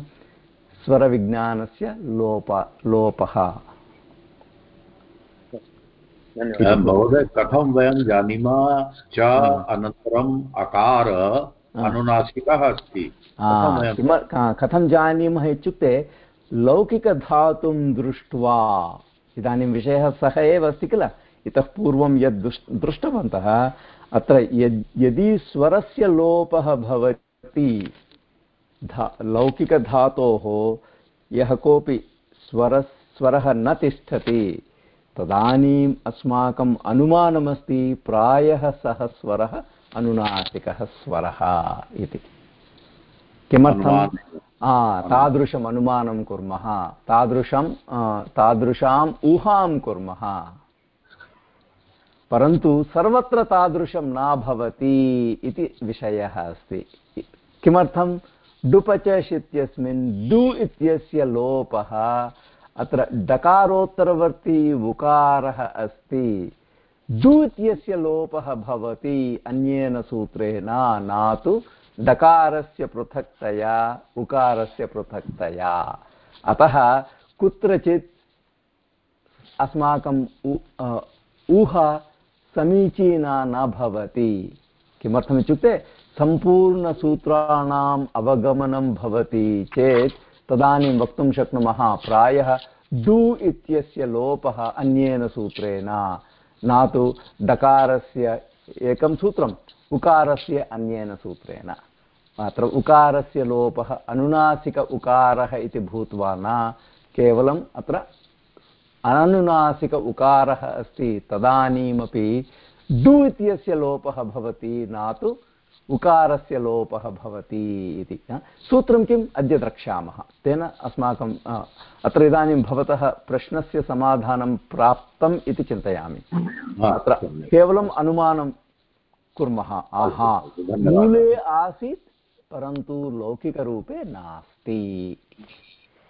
स्वरविज्ञानस्य लोप लोपः। महोदय कथं वयं जानीमः? च अनन्तरम् अकार अनुनासिकः अस्ति। कथं जानीमः इत्युक्ते लौकिकधातुं दृष्ट्वा इदानीं विषयः सः एव अस्ति किल? इतः पूर्वं यद् दृष्टवन्तः अत्र यद् यदि स्वरस्य लोपः भवति धा लौकिकधातोः यः कोऽपि स्वर स्वरः न तिष्ठति तदानीम् अस्माकम् अनुमानमस्ति प्रायः सः स्वरः अनुनासिकः स्वरः इति। किमर्थं तादृशम् अनुमानं कुर्मः। तादृशं तादृशाम् ऊहां कुर्मः। परन्तु सर्वत्र तादृशं न भवति इति विषयः अस्ति। किमर्थं डुपचश् इत्यस्मिन् डु इत्यस्य लोपः अत्र डकारोत्तरवर्ती उकारः अस्ति। डु इत्यस्य लोपः भवति, अन्येन सूत्रेण न तु डकारस्य पृथक्तया, उकारस्य पृथक्तया। अतः कुत्रचित् अस्माकम् ऊहा समीचीना न भवति। किमर्थमित्युक्ते, सम्पूर्णसूत्राणाम् अवगमनं भवति चेत् तदानीं वक्तुं शक्नुमः प्रायः डु इत्यस्य लोपः अन्येन सूत्रेण। न तु डकारस्य एकं सूत्रम्, उकारस्य अन्येन सूत्रेण। अत्र उकारस्य लोपः अनुनासिक उकारः इति भूत्वा न, केवलम् अत्र अननुनासिक उकारः अस्ति, तदानीमपि डु इत्यस्य लोपः भवति न तु उकारस्य लोपः भवति इति। सूत्रं किम्? अद्य द्रक्ष्यामः। तेन अस्माकं अत्र इदानीं भवतः प्रश्नस्य समाधानं प्राप्तम् इति चिन्तयामि। अत्र केवलम् अनुमानं कुर्मः। आहा मूले आसीत् परन्तु लौकिकरूपे नास्ति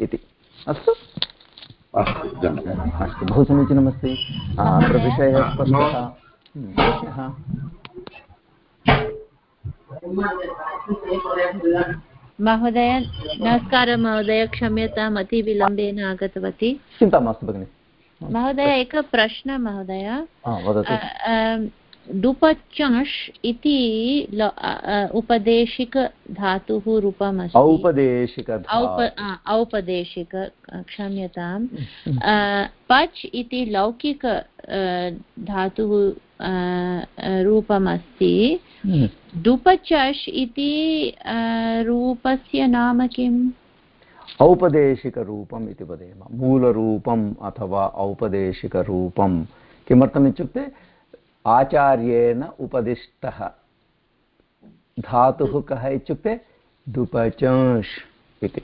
इति। अस्तु। अस्तु बहु समीचीनमस्ति अत्र विषयः स्पष्टः महोदय नमस्कारः महोदय क्षम्यताम् अतिविलम्बेन आगतवती। चिन्ता मास्तु भगिनि। महोदय एकः प्रश्नः महोदय। डुपचंश् इति उपदेशिकधातुः रूपमस्ति। औपदेशिक औपदेशिक क्षम्यताम्। पच् इति लौकिक धातुः रूपमस्ति। डुपचश् इति रूपस्य नाम किम्? औपदेशिकरूपम् इति वदेम। मूलरूपम् अथवा औपदेशिकरूपं किमर्थमित्युक्ते आचार्येण उपदिष्टः। धातुः कः इत्युक्ते डुपचंश् इति।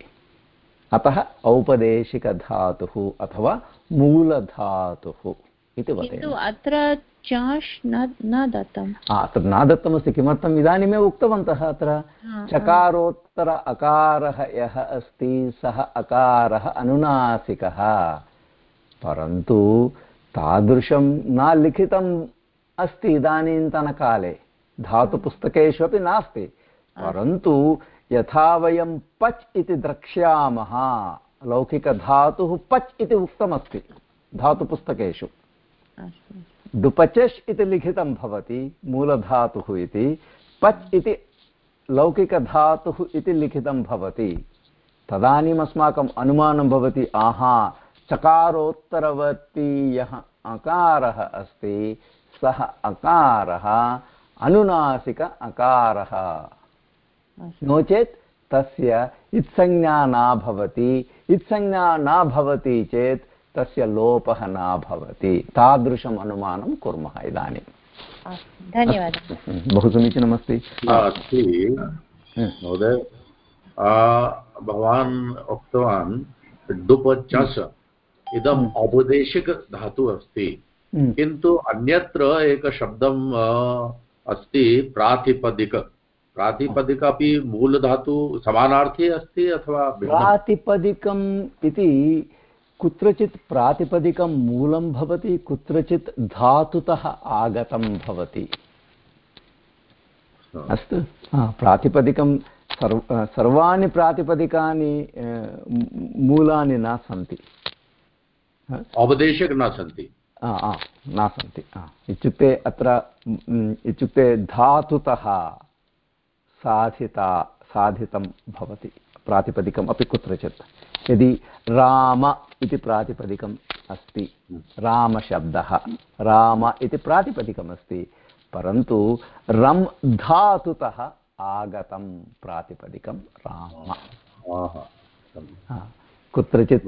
अतः औपदेशिकधातुः अथवा मूलधातुः इति किन्तु अत्र चाष् न दत्तम्। अत्र न दत्तमस्ति किमर्थम्? इदानीमेव उक्तवन्तः अत्र। चकारोत्तर अकारः यः अस्ति सः अकारः अनुनासिकः। परन्तु तादृशं न लिखितम् अस्ति इदानीन्तनकाले। धातुपुस्तकेषु अपि नास्ति परन्तु यथा वयं पच् इति द्रक्ष्यामः लौकिकधातुः पच् इति उक्तमस्ति धातुपुस्तकेषु। डुपचष् इति लिखितं भवति मूलधातुः इति। पच् इति लौकिकधातुः इति लिखितं भवति। तदानीम् अस्माकम् अनुमानं भवति आहा चकारोत्तरवर्ती यः अकारः अस्ति सः अकारः अनुनासिक अकारः। नो चेत् तस्य इत्संज्ञा न भवति इत्संज्ञा न भवति चेत् तस्य लोपः न भवति। तादृशम् अनुमानं कुर्मः इदानीम् धन्यवादः। बहु समीचीनमस्ति। अस्ति। महोदय भवान् उक्तवान् डुप् चस् इदम् औपदेशिकधातुः अस्ति। किन्तु अन्यत्र एकशब्दम् अस्ति प्रातिपदिक। प्रातिपदिक अपि मूलधातु समानार्थी अस्ति अथवा प्रातिपदिकम् इति कुत्रचित् प्रातिपदिकं मूलं भवति कुत्रचित् धातुतः आगतं भवति अस्तु प्रातिपदिकं सर्व सर्वाणि प्रातिपदिकानि मूलानि न सन्ति औपदेशक न सन्ति न सन्ति इत्युक्ते अत्र इत्युक्ते धातुतः साधिता साधितं भवति प्रातिपदिकम् अपि कुत्रचित् यदि राम इति प्रातिपदिकम् अस्ति रामशब्दः राम इति प्रातिपदिकम् अस्ति परन्तु रम् धातुतः आगतं प्रातिपदिकं राम। कुत्रचित्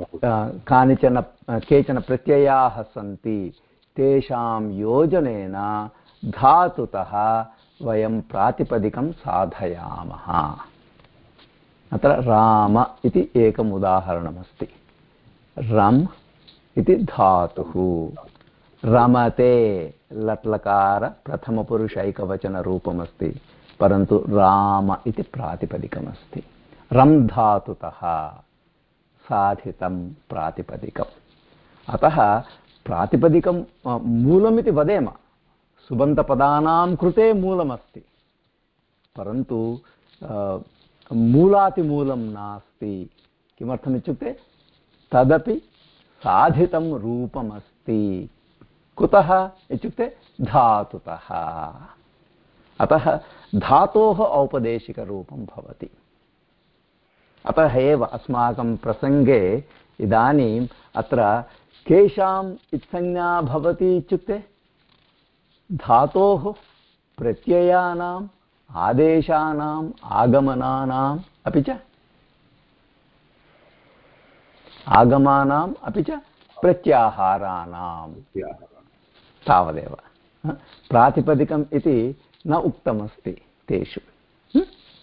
कानिचन केचन प्रत्ययाः सन्ति तेषां योजनेन धातुतः वयं प्रातिपदिकं साधयामः। अत्र राम इति एकम् उदाहरणमस्ति। रम् इति धातुः। रमते लट्लकार प्रथमपुरुषैकवचनरूपमस्ति, परन्तु राम इति प्रातिपदिकमस्ति। रम् धातुतः साधितं प्रातिपदिकम्। अतः प्रातिपदिकं मूलमिति वदेम। सुबन्तपदानां कृते मूलमस्ति। परन्तु मूलातिमूलं नास्ति। किमर्थमित्युक्ते तदपि साधितं रूपमस्ति। कुतः इत्युक्ते धातुतः। अतः धातोः औपदेशिकरूपं भवति। अतः एव अस्माकं प्रसङ्गे इदानीम् अत्र केषाम् इत्संज्ञा भवति इत्युक्ते धातोः प्रत्ययानाम् आदेशानाम् आगमनानाम् अपि च? आगमानाम् अपि च? प्रत्याहाराणां तावदेव। प्रातिपदिकम् इति न उक्तमस्ति तेषु।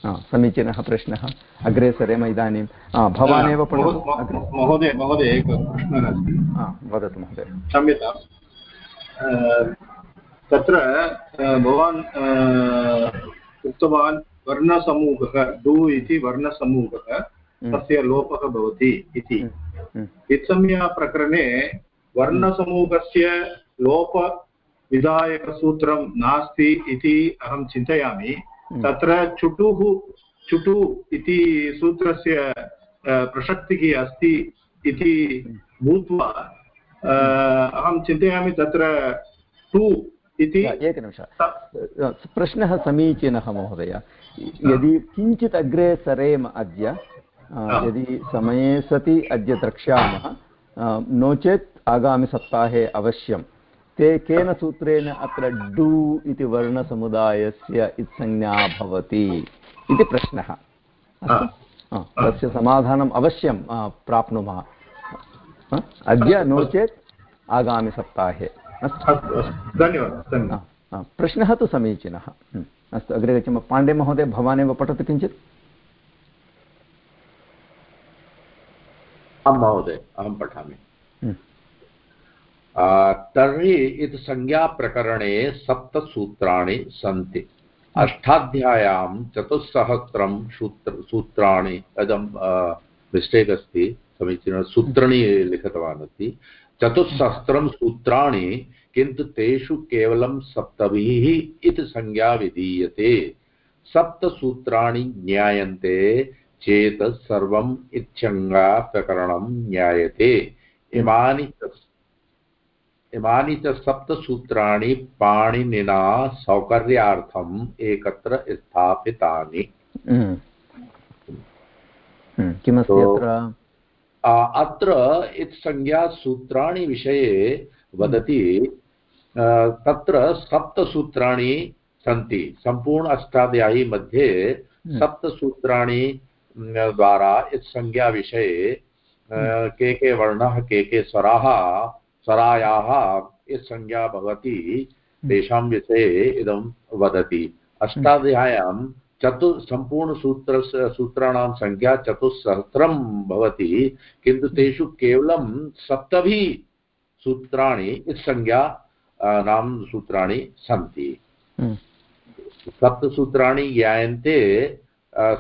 समीचीनः प्रश्नः। अग्रे सरेम इदानीं भवानेव महोदय महोदय एकः प्रश्नः अस्ति। वदतु महोदय। क्षम्यतां तत्र भवान् उक्तवान् वर्णसमूहः डु इति वर्णसमूहः तस्य लोपः भवति इति। इत्संज्ञाप्रकरणे वर्णसमूहस्य लोपविधायकसूत्रं नास्ति इति अहं चिन्तयामि। तत्र चुटुः चुटु इति सूत्रस्य प्रसक्तिः अस्ति इति भूत्वा अहं चिन्तयामि तत्र टु इति एकनिमिष। प्रश्नः समीचीनः महोदय। यदि किञ्चित् अग्रे सरेम अद्य यदि समये सति अद्य द्रक्ष्यामः नो चेत् आगामिसप्ताहे अवश्यं। ते केन सूत्रेण अत्र डु इति वर्णसमुदायस्य इत्संज्ञा भवति इति प्रश्नः। तस्य समाधानम् अवश्यं प्राप्नुमः। अद्य नो चेत् आगामिसप्ताहे धन्यवादः प्रश्नः तु समीचीनः। अस्तु अग्रे गच्छामः। पाण्डे महोदय भवानेव पठतु किञ्चित्। आं महोदय अहं पठामि। तर्हि इति संज्ञाप्रकरणे सप्तसूत्राणि सन्ति। अष्टाध्याय्यां चतुस्सहस्रं सूत्र सूत्राणि इदं मिस्टेक् अस्ति समीचीनं सूत्राणि लिखितवान् अस्ति। चतुस्सहस्रं सूत्राणि किन्तु तेषु केवलं सप्तभिः इति संज्ञा विधीयते। सप्तसूत्राणि ज्ञायन्ते चेत् सर्वम् इच्छङ्गाप्रकरणं ज्ञायते। इमानि च इमानि च सप्तसूत्राणि पाणिनिना सौकर्यार्थम् एकत्र स्थापितानि। हम्म। हम्म, किमस्ति अत्र? अत्र इत्संज्ञासूत्राणि विषये वदति तत्र सप्तसूत्राणि सन्ति। सम्पूर्ण अष्टाध्यायी मध्ये हम्म। सप्तसूत्राणि द्वारा इत्संज्ञाविषये के के वर्णः के के स्वराः स्वरायाः इत्संज्ञा भवति। हम्म। तेषां विषये इदं वदति। अष्टाध्याय्यां चतु सम्पूर्णसूत्र सूत्राणां सङ्ख्या चतुस्सहस्रं भवति किन्तु तेषु केवलं सप्तभिः सूत्राणि इत्संज्ञा नाम सूत्राणि सन्ति हम्म। सप्तसूत्राणि ज्ञायन्ते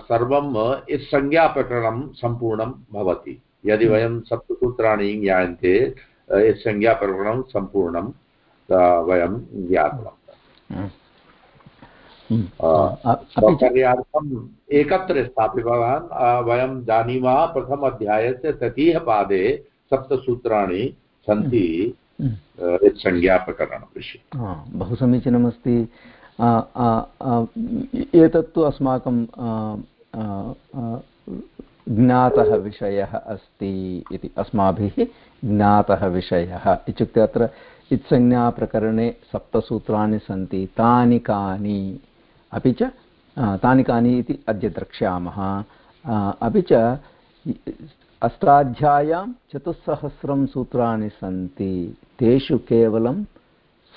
सर्वम् इत्संज्ञाप्रकरणं सम्पूर्णं भवति यदि हम्म। वयं सप्तसूत्राणि ज्ञायन्ते इत्संज्ञाप्रकरणं सम्पूर्णं वयं ज्ञातवन्तः। हम्म। सौकर्यार्थम् एकत्र स्थापितवान्। वयं जानीमः प्रथम अध्यायस्य तृतीयपादे सप्तसूत्राणि सन्ति संज्ञाप्रकरणविषये बहु समीचीनमस्ति एतत्तु अस्माकं ज्ञातः विषयः अस्ति इति अस्माभिः ज्ञातः विषयः। इत्युक्ते अत्र इत्संज्ञाप्रकरणे सप्तसूत्राणि सन्ति तानि कानि? अपि च तानि कानि इति अद्य द्रक्ष्यामः। अपि च अष्टाध्याय्यां चतुस्सहस्रं सूत्राणि सन्ति। तेषु केवलं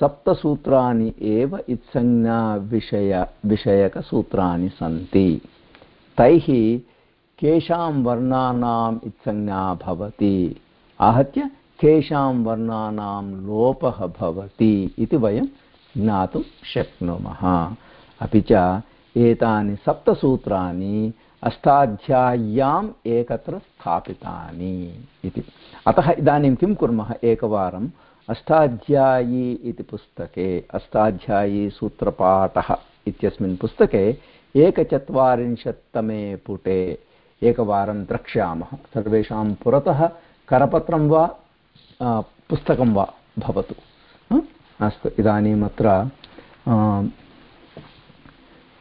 सप्तसूत्राणि एव इत्संज्ञाविषय विषयकसूत्राणि सन्ति। तैः केषां वर्णानाम् इत्संज्ञा भवति। आहत्य केषां वर्णानां लोपः भवति इति वयं ज्ञातुं शक्नुमः। अपि च एतानि सप्तसूत्राणि अष्टाध्याय्याम् एकत्र स्थापितानि इति। अतः इदानीं किं कुर्मः एकवारम्? अष्टाध्यायी इति पुस्तके, अष्टाध्यायी सूत्रपाठः इत्यस्मिन् पुस्तके एकचत्वारिंशत्तमे पुटे एकवारं द्रक्ष्यामः। सर्वेषां पुरतः करपत्रं वा पुस्तकं वा भवतु। अस्तु इदानीम्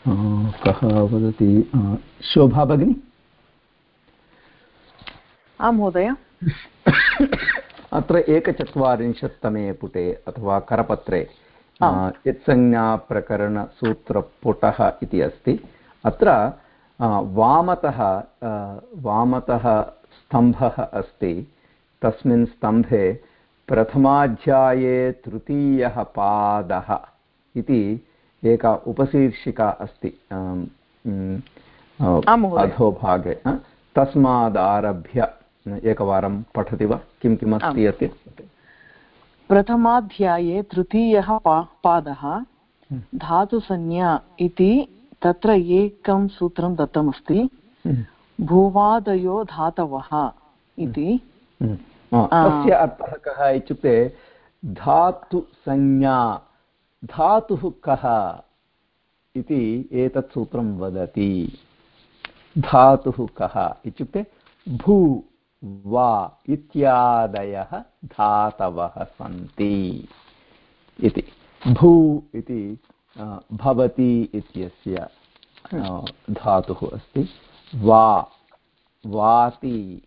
कः वदति? शोभा भगिनी? आं महोदय। अत्र एकचत्वारिंशत्तमे पुटे अथवा करपत्रे यत्संज्ञाप्रकरणसूत्रपुटः इति अस्ति। अत्र वामतः वामतः स्तम्भः अस्ति। तस्मिन् स्तम्भे प्रथमाध्याये तृतीयः पादः इति एका उपशीर्षिका अस्ति अधोभागे तस्मादारभ्य एकवारं पठति वा? किं किम् अस्ति अस्य प्रथमाध्याये तृतीयः पा पादः धातुसंज्ञा इति तत्र एकं सूत्रं दत्तमस्ति। भूवादयो धातवः इति। तस्य अर्थः कः इत्युक्ते धातुसंज्ञा धातुः कः इति एतत् सूत्रं वदति। धातुः कः इत्युक्ते भू, वा इत्यादयः धातवः सन्ति इति। भू इति भवति इत्यस्य धातुः अस्ति। वा, वाति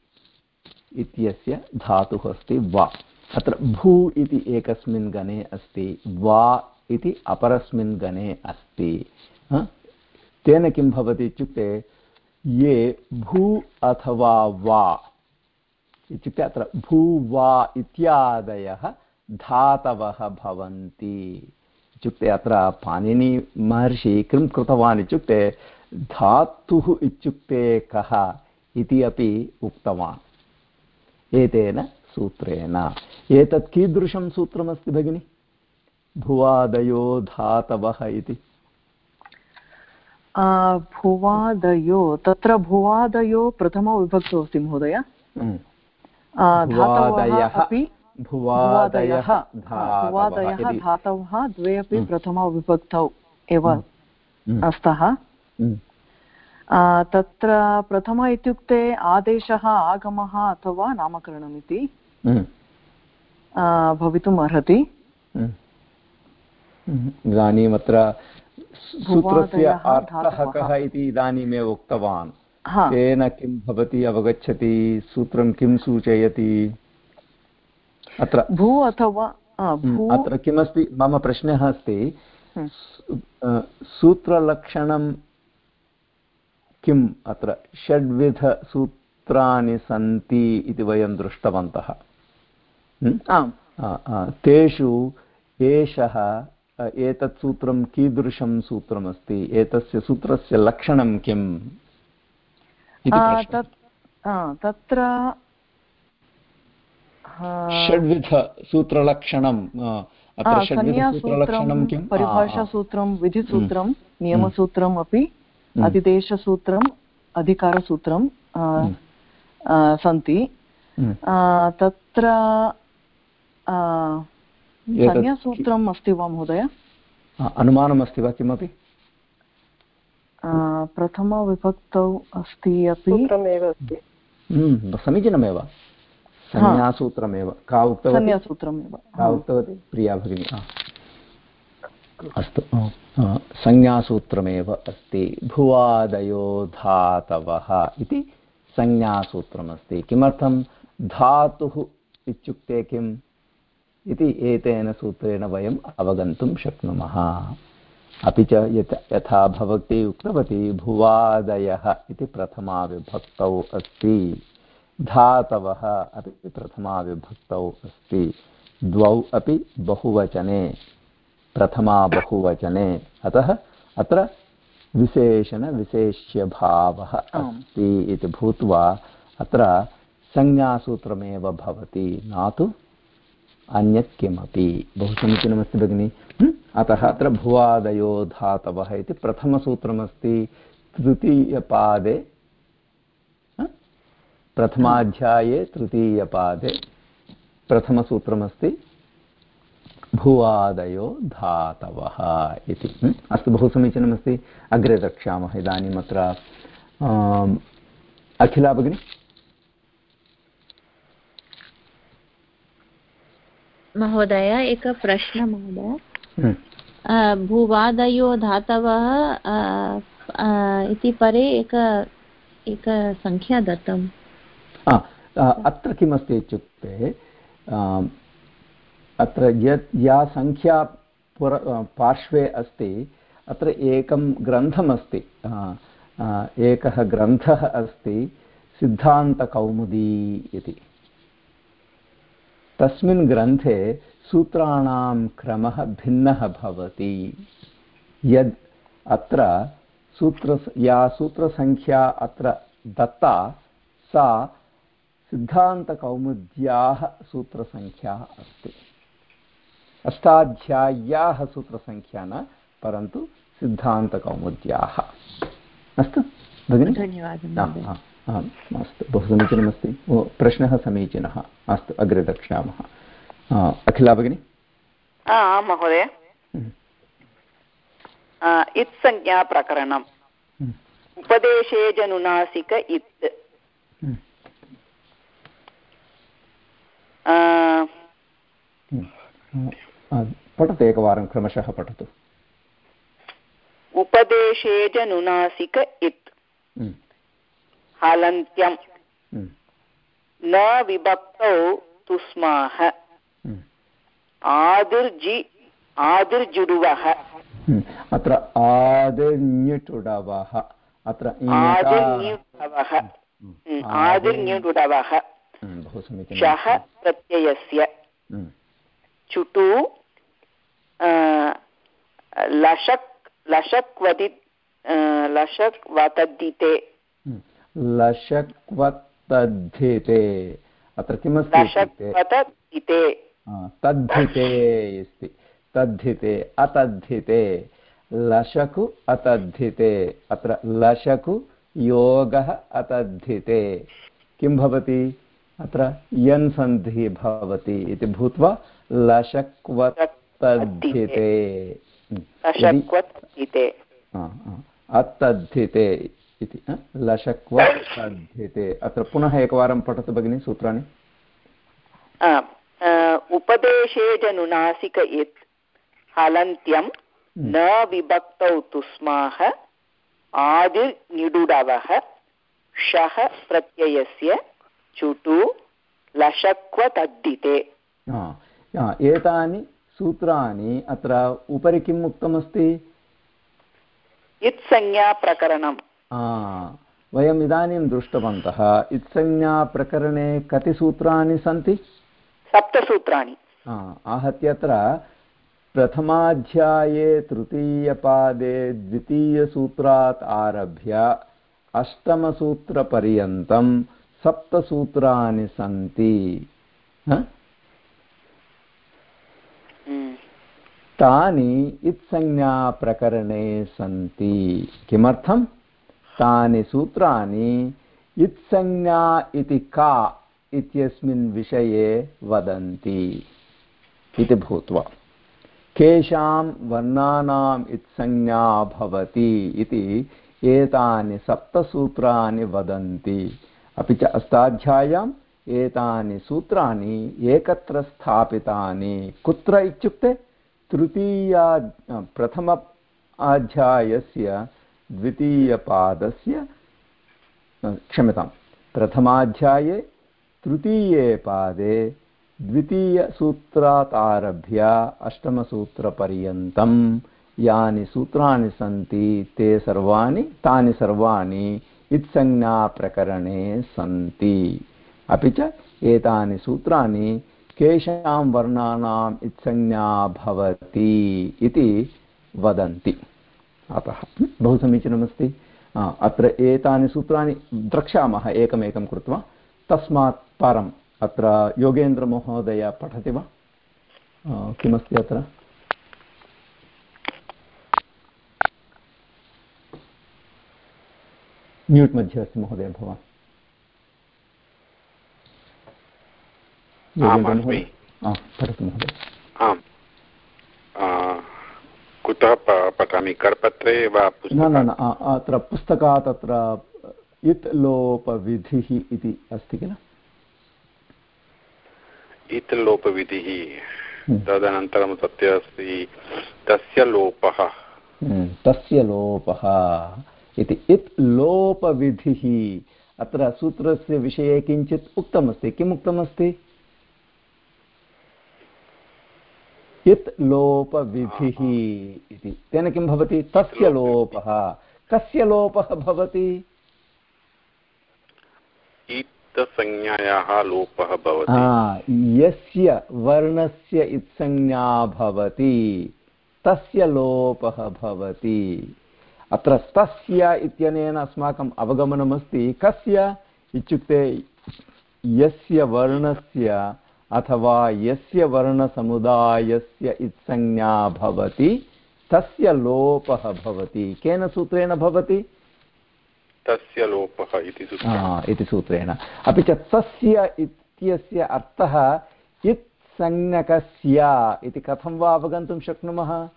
इत्यस्य धातुः अस्ति। वा। अत्र भू इति एकस्मिन् गणे अस्ति। वा इति अपरस्मिन् गणे अस्ति। तेन किं भवति इत्युक्ते, ये भू अथवा वा, इत्युक्ते अत्र भू, वा इत्यादयः धातवः भवन्ति। इत्युक्ते अत्र पाणिनिमहर्षि किं कृतवान् इत्युक्ते, धातुः इत्युक्ते कः इति अपि उक्तवान्। एतेन सूत्रेण। एतत् कीदृशं सूत्रमस्ति भगिनि? भुवादयो धातवः इति। भुवादयो तत्र भुवादयो प्रथमविभक्तौ अस्ति महोदय। हम्म। भुवादयः धातवः द्वे अपि हम्म। प्रथमविभक्तौ एव हम्म। स्तः तत्र प्रथम इत्युक्ते आदेशः आगमः अथवा नामकरणम् इति भवितुम् अर्हति इदानीम् अत्र सूत्रस्य अर्थः कः इति इदानीमेव उक्तवान्। तेन किं भवति अवगच्छति? सूत्रं किं सूचयति? अत्र भू अथवा अत्र किमस्ति? मम प्रश्नः अस्ति। सूत्रलक्षणं किम् अत्र? षड्विधसूत्राणि सन्ति इति वयं दृष्टवन्तः। तेषु एषः एतत् सूत्रं कीदृशं सूत्रमस्ति? एतस्य सूत्रस्य लक्षणं किम्? तत्र षड्विधसूत्रलक्षणं परिभाषासूत्रं विधिसूत्रं हम्म। नियमसूत्रम् अपि हम्म। अधिदेशसूत्रम् अधिकारसूत्रं हम्म। सन्ति। तत्र संज्ञासूत्रम् अस्ति वा महोदय? अनुमानमस्ति वा किमपि? प्रथमविभक्तौ अस्ति अपि। हम्म, समीचीनमेव। संज्ञासूत्रमेव। का उक्तवती? संज्ञासूत्रमेव। का उक्तवती? प्रिया भगिनी अस्तु संज्ञासूत्रमेव अस्ति। भुवादयो धातवः इति संज्ञासूत्रमस्ति। किमर्थं? धातुः इत्युक्ते किम्? इति एतेन सूत्रेण वयम् अवगन्तुं शक्नुमः। अपि च यत् यथा भवती उक्तवती भुवादयः इति प्रथमाविभक्तौ अस्ति। धातवः अपि प्रथमाविभक्तौ अस्ति। द्वौ अपि बहुवचने प्रथमा बहुवचने। अतः अत्र विशेषणविशेष्यभावः अस्ति इति भूत्वा अत्र संज्ञासूत्रमेव भवति। न तु अन्यत् किमपि बहु समीचीनमस्ति भगिनि अतः अत्र भुवादयो धातवः इति प्रथमसूत्रमस्ति। तृतीयपादे प्रथमाध्याये तृतीयपादे प्रथमसूत्रमस्ति। भुवादयो धातवः इति। अस्तु बहु समीचीनमस्ति अग्रे द्रक्ष्यामः इदानीम् अत्र अखिला भगिनी? महोदय एकः प्रश्नः महोदय। हम्म। भूवादयो धातवः इति परे एक एक सङ्ख्या दत्तम्। अत्र किमस्ति इत्युक्ते अत्र यत् या सङ्ख्या पुर पार्श्वे अस्ति अत्र एकं ग्रन्थमस्ति। एकः ग्रन्थः अस्ति सिद्धान्तकौमुदी इति। तस्मिन् ग्रन्थे सूत्राणां क्रमः भिन्नः भवति। यद् अत्र सूत्र या सूत्रसङ्ख्या अत्र दत्ता सा सिद्धान्तकौमुद्याः सूत्रसङ्ख्या अस्ति। अष्टाध्याय्याः सूत्रसङ्ख्या न परन्तु सिद्धान्तकौमुद्याः। अस्तु भगिनि? धन्यवादः आम् अस्तु बहु समीचीनमस्ति प्रश्नः समीचीनः अस्तु अग्रे द्रक्ष्यामः अखिला भगिनि आम् महोदय। इत्संज्ञाप्रकरणम्। उपदेशे जनुनासिक इत्। पठतु एकवारं क्रमशः पठतु उपदेशे जनुनासिक इत् हलन्त्यं हम्म। न विभक्तौ तु स्माः हम्म। आदिर्जि आदिर्जुडुवः। हम्म। अत्र आदिर्ञुटुडवः अत्र आदिर्ण्युडवः आदिर्ण्युडवः शः प्रत्ययस्य। चुटु लशक् लशक्वदि लशक् वतद्दिते लशक्वत्तद्धिते। अत्र किमस्ति इत्युक्ते? तद्धिते अस्ति तद्धिते अतद्धिते। लशकु अतद्धिते। अत्र लशकु योगः अतद्धिते। किं भवति? अत्र यन् सन्धिः भवति इति भूत्वा लशक्वतद्धिते अतद्धिते। इति लशक्वतद्धिते अत्र पुनः एकवारं पठतु भगिनि सूत्राणि। उपदेशे जनुनासिक इत् हलन्त्यं न विभक्तौ तुस्माः आदिर्निडुडवः शः प्रत्ययस्य चुटु लशक्वतद्धिते एतानि सूत्राणि अत्र उपरि किम् उक्तमस्ति? इत्संज्ञाप्रकरणम्। वयम् इदानीं दृष्टवन्तः इत्संज्ञाप्रकरणे कति सूत्राणि सन्ति? सप्तसूत्राणि। आहत्य अत्र प्रथमाध्याये तृतीयपादे द्वितीयसूत्रात् आरभ्य अष्टमसूत्रपर्यन्तं सप्तसूत्राणि सन्ति। तानि इत्संज्ञाप्रकरणे सन्ति। किमर्थं तानि सूत्राणि इत्संज्ञा इति का इत्यस्मिन् विषये वदन्ति इति भूत्वा। केषां वर्णानाम् इत्संज्ञा भवति इति एतानि सप्तसूत्राणि वदन्ति। अपि च अष्टाध्याय्याम् एतानि सूत्राणि एकत्र स्थापितानि। कुत्र इत्युक्ते? तृतीया, प्रथम अध्यायस्य द्वितीयपादस्य क्षम्यतां प्रथमाध्याये तृतीये पादे द्वितीयसूत्रात् आरभ्य अष्टमसूत्रपर्यन्तं यानि सूत्राणि सन्ति ते सर्वाणि, तानि सर्वाणि इत्संज्ञाप्रकरणे सन्ति। अपि च एतानि सूत्राणि केषां वर्णानाम् इत्संज्ञा भवति इति वदन्ति। अतः बहु समीचीनमस्ति। अत्र एतानि सूत्राणि द्रक्ष्यामः एकमेकं कृत्वा। तस्मात् परम् अत्र योगेन्द्रमहोदय पठति वा? किमस्ति अत्र? म्यूट् मध्ये अस्ति महोदय भवान्। पठतु महोदय। आम्। कुतः पठामि करपत्रे वा न न न अत्र पुस्तकात् अत्र इत् लोपविधिः इति अस्ति किल? इत् लोपविधिः। हम्म। तदनन्तरं तस्य अस्ति तस्य लोपः। हम्म, तस्य लोपः इति इत् लोपविधिः। अत्र सूत्रस्य विषये किञ्चित् उक्तमस्ति। किम् उक्तमस्ति इत् लोपविधिः इति। तेन किं भवति? तस्य लोपः। कस्य लोपः भवति? इत्संज्ञायाः लोपः भवति। यस्य वर्णस्य इत्संज्ञा भवति तस्य लोपः भवति। अत्र तस्य इत्यनेन अस्माकम् अवगमनमस्ति। कस्य? इत्युक्ते यस्य वर्णस्य अथवा यस्य वर्णसमुदायस्य इत्संज्ञा भवति तस्य लोपः भवति। केन सूत्रेण भवति? तस्य लोपः इति सूत्रेण। अपि च तस्य इत्यस्य अर्थः इत्संज्ञकस्य इति कथं वा अवगन्तुं शक्नुमः?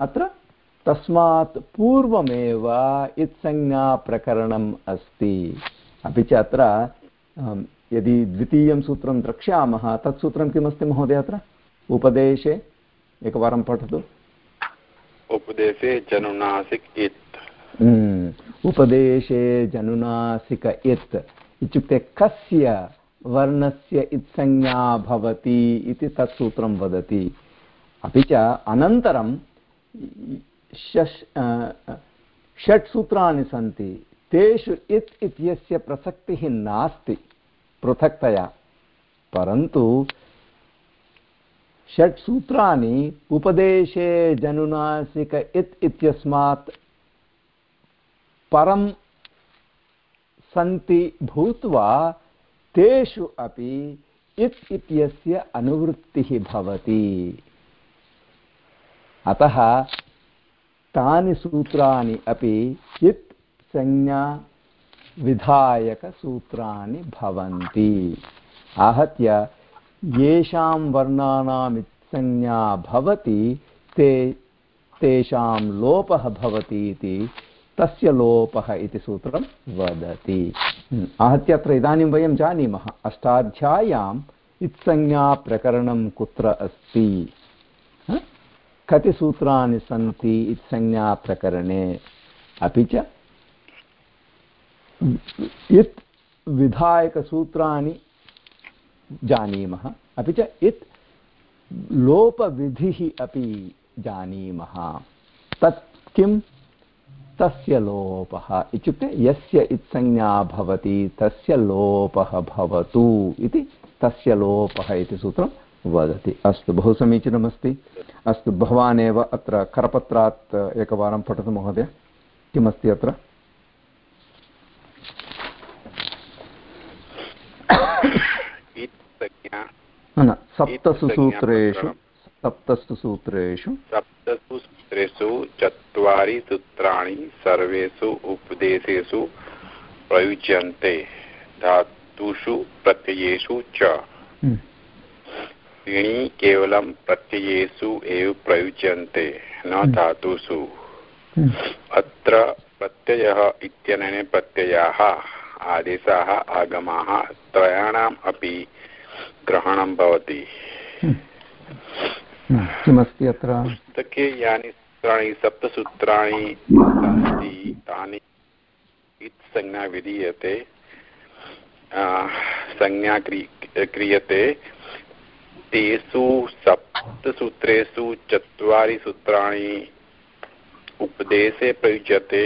अत्र तस्मात् पूर्वमेव इत्संज्ञाप्रकरणम् अस्ति। अपि च अत्र यदि द्वितीयं सूत्रं द्रक्ष्यामः तत् सूत्रं किमस्ति महोदय अत्र? उपदेशे एकवारं पठतु। उपदेशे जनुनासिक इत्। हम्म, उपदेशे जनुनासिक इत्। इत्युक्ते कस्य वर्णस्य इत्संज्ञा भवति इति तत् सूत्रं वदति। अपि च अनन्तरं षट् सूत्राणि सन्ति। तेषु इत् इत्यस्य प्रसक्तिः नास्ति। पृथक्तया। परन्तु षट् सूत्राणि उपदेशे जनुनासिक इत् इत्यस्मात् परं सन्ति भूत्वा तेषु अपि इत् इत्यस्य अनुवृत्तिः भवति। अतः तानि सूत्राणि अपि इत् संज्ञा विधायकसूत्राणि भवन्ति। आहत्य येषां वर्णानाम् इत्संज्ञा भवति ते तेषां लोपः भवति इति तस्य लोपः इति सूत्रं वदति। हम्म, आहत्य इदानीं वयं जानीमः अष्टाध्याय्याम् इत्संज्ञाप्रकरणं कुत्र अस्ति? कति सूत्राणि सन्ति इत्संज्ञाप्रकरणे? अपि च इत् विधायकसूत्राणि जानीमः, अपि च इत् लोपविधिः अपि जानीमः, तत् किं? तस्य लोपः इत्युक्ते यस्य इत्संज्ञा भवति, तस्य लोपः भवतु इति तस्य लोपः इति सूत्रं वदति। अस्तु, बहु समीचीनमस्ति। अस्तु भवान् एव अत्र करपत्रात् एकवारं पठतु महोदय। किमस्ति अत्र? न सप्तसु सूत्रेषु सप्तसु सूत्रेषु सप्तसु सूत्रेषु चत्वारि सूत्राणि सर्वेषु उपदेशेषु प्रयुज्यन्ते धातुषु प्रत्ययेषु च हम्म। त्रीणि केवलं प्रत्ययेषु एव प्रयुज्यन्ते न हम्म। धातुषु हम्म। अत्र प्रत्ययः इत्यनेन प्रत्ययाः आदेशाः आगमाः त्रयाणाम् अपि ग्रहणं भवति। किमस्ति अत्र? पुस्तके यानि सूत्राणि सप्तसूत्राणि सन्ति तानि संज्ञा विधीयते। संज्ञा क्रियते। तेषु सप्तसूत्रेषु चत्वारि सूत्राणि उपदेशे प्रयुज्यते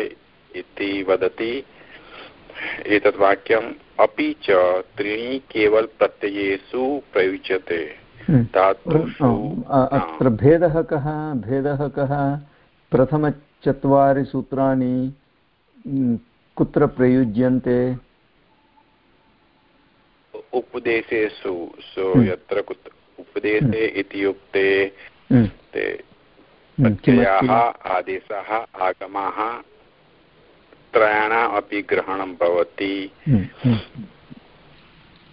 इति वदति। एतत् वाक्यम् अपि च त्रीणि केवल प्रत्ययेषु प्रयुज्यते। हम्म। अत्र भेदः कः? भेदः कः? प्रथमचत्वारि सूत्राणि हम्म, कुत्र प्रयुज्यन्ते? उपदेशेषु सो हम्म। यत्र उपदेशे इत्युक्ते आदेशाः आगमाः त्रयाणाम् अपि ग्रहणं भवति।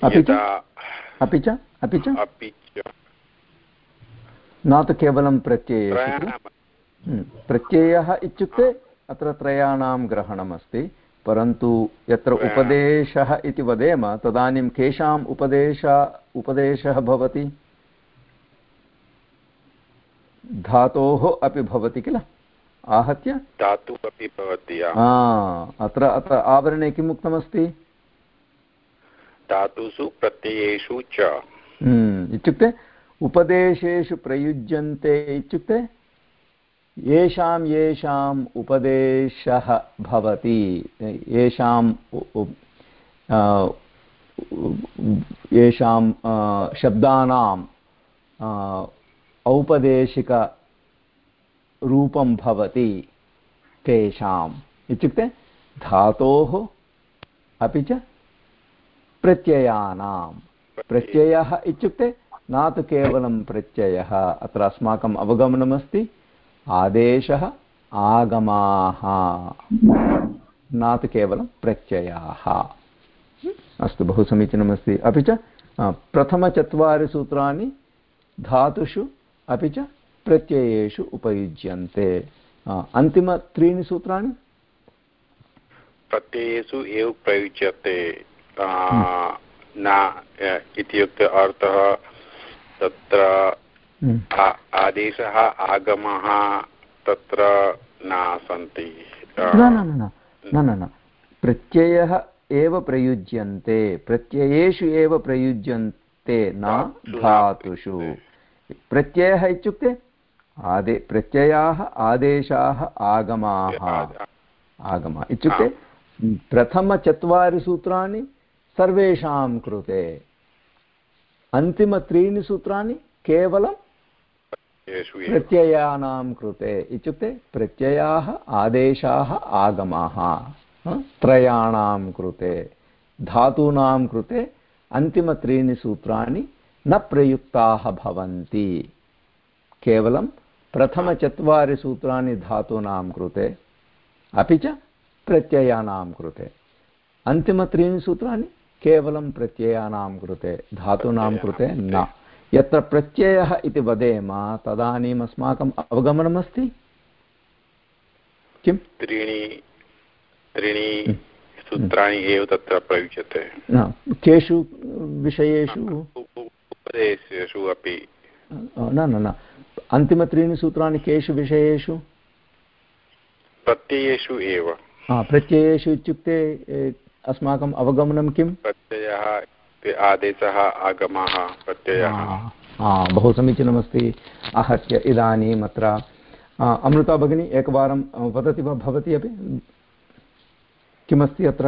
अपि च? अपि च? अपि च? न तु केवलं प्रत्ययेषु प्रत्ययः इत्युक्ते अत्र त्रयाणां ग्रहणमस्ति परन्तु यत्र उपदेशः इति वदेम तदानीं केषाम् उपदेश उपदेशः भवति? धातोः अपि भवति किल? आहत्य? धातुः अपि भवति अत्र अत्र आवरणे किम् उक्तमस्ति? धातुषु प्रत्ययेषु च। इत्युक्ते उपदेशेषु प्रयुज्यन्ते इत्युक्ते येषां येषाम् उपदेशः भवति येषां येषां शब्दानाम् औपदेशिकरूपं भवति तेषाम्। इत्युक्ते धातोः अपि च प्रत्ययानां प्रत्ययः इत्युक्ते न तु केवलं प्रत्ययः। अत्र अस्माकम् अवगमनमस्ति। आदेशः आगमाः। न तु केवलं प्रत्ययाः। अस्तु, बहु समीचीनमस्ति। अपि च प्रथमचत्वारि सूत्राणि धातुषु अपि च प्रत्ययेषु उपयुज्यन्ते अन्तिमत्रीणि सूत्राणि प्रत्ययेषु एव प्रयुज्यते न इत्युक्ते अर्थः तत्र आदेशः आगमः तत्र न सन्ति न न न न प्रत्ययः एव प्रयुज्यन्ते प्रत्ययेषु एव प्रयुज्यन्ते न धातुषु प्रत्ययः इत्युक्ते आदे प्रत्ययाः आदेशाः आगमाः आगमः इत्युक्ते प्रथमचत्वारि सूत्राणि सर्वेषां कृते अन्तिमत्रीणि सूत्राणि केवलं प्रत्ययानां कृते इत्युक्ते प्रत्ययाः आदेशाः आगमाः त्रयाणां कृते धातूनां कृते अन्तिमत्रीणि सूत्राणि न प्रयुक्ताः भवन्ति केवलं प्रथमचत्वारि सूत्राणि धातूनां कृते अपि च प्रत्ययानां कृते। अन्तिमत्रीणि सूत्राणि केवलं प्रत्ययानां कृते धातूनां कृते न। यत्र प्रत्ययः इति वदेम तदानीम् अस्माकम् अवगमनमस्ति? किं त्रीणि त्रीणि हम्म। सूत्राणि एव तत्र प्रयुज्यते। केषु विषयेषु उपदेशेषु अपि। न न न। अन्तिमत्रीणि सूत्राणि केषु विषयेषु? प्रत्ययेषु एव। प्रत्ययेषु इत्युक्ते अस्माकम् अवगमनं किं प्रत्ययः आदेशः आगमः प्रत्ययः। बहु समीचीनमस्ति। आहत्य इदानीम् अत्र। अमृता भगिनी एकवारं वदति वा भवती अपि? किमस्ति अत्र?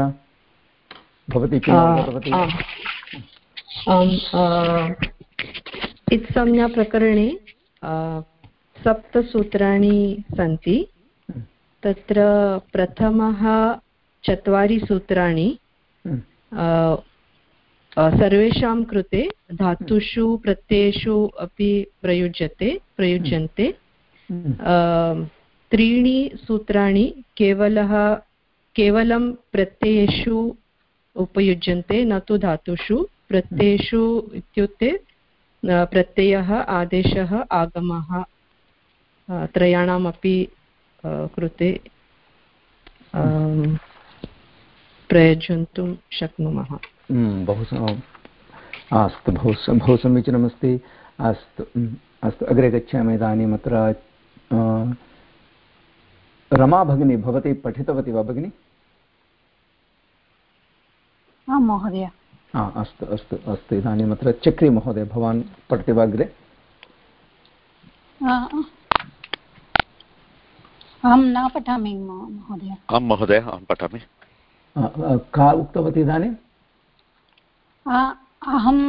भवती किं वदति? इत्संज्ञाप्रकरणे सप्तसूत्राणि सन्ति। तत्र प्रथमः चत्वारि सूत्राणि। सर्वेषां कृते धातुषु प्रत्ययेषु अपि प्रयुज्यते प्रयुज्यन्ते। त्रीणि सूत्राणि केवलः केवलं प्रत्ययेषु उपयुज्यन्ते न तु धातुषु। प्रत्ययेषु इत्युक्ते प्रत्ययः आदेशः आगमः त्रयाणामपि कृते प्रयुज्यन्तुं शक्नुमः। हम्म, बहु अस्तु बहु बहु समीचीनमस्ति। अस्तु अस्तु अग्रे गच्छामि इदानीम् अत्र रमा भगिनी भवती पठितवती वा भगिनि? आं महोदय। अस्तु अस्तु अस्तु इदानीम् अत्र चक्री महोदय भवान् पठति वा अग्रे? अहं न पठामि महोदय। आं महोदय अहं पठामि। का उक्तवती इदानीं? अहं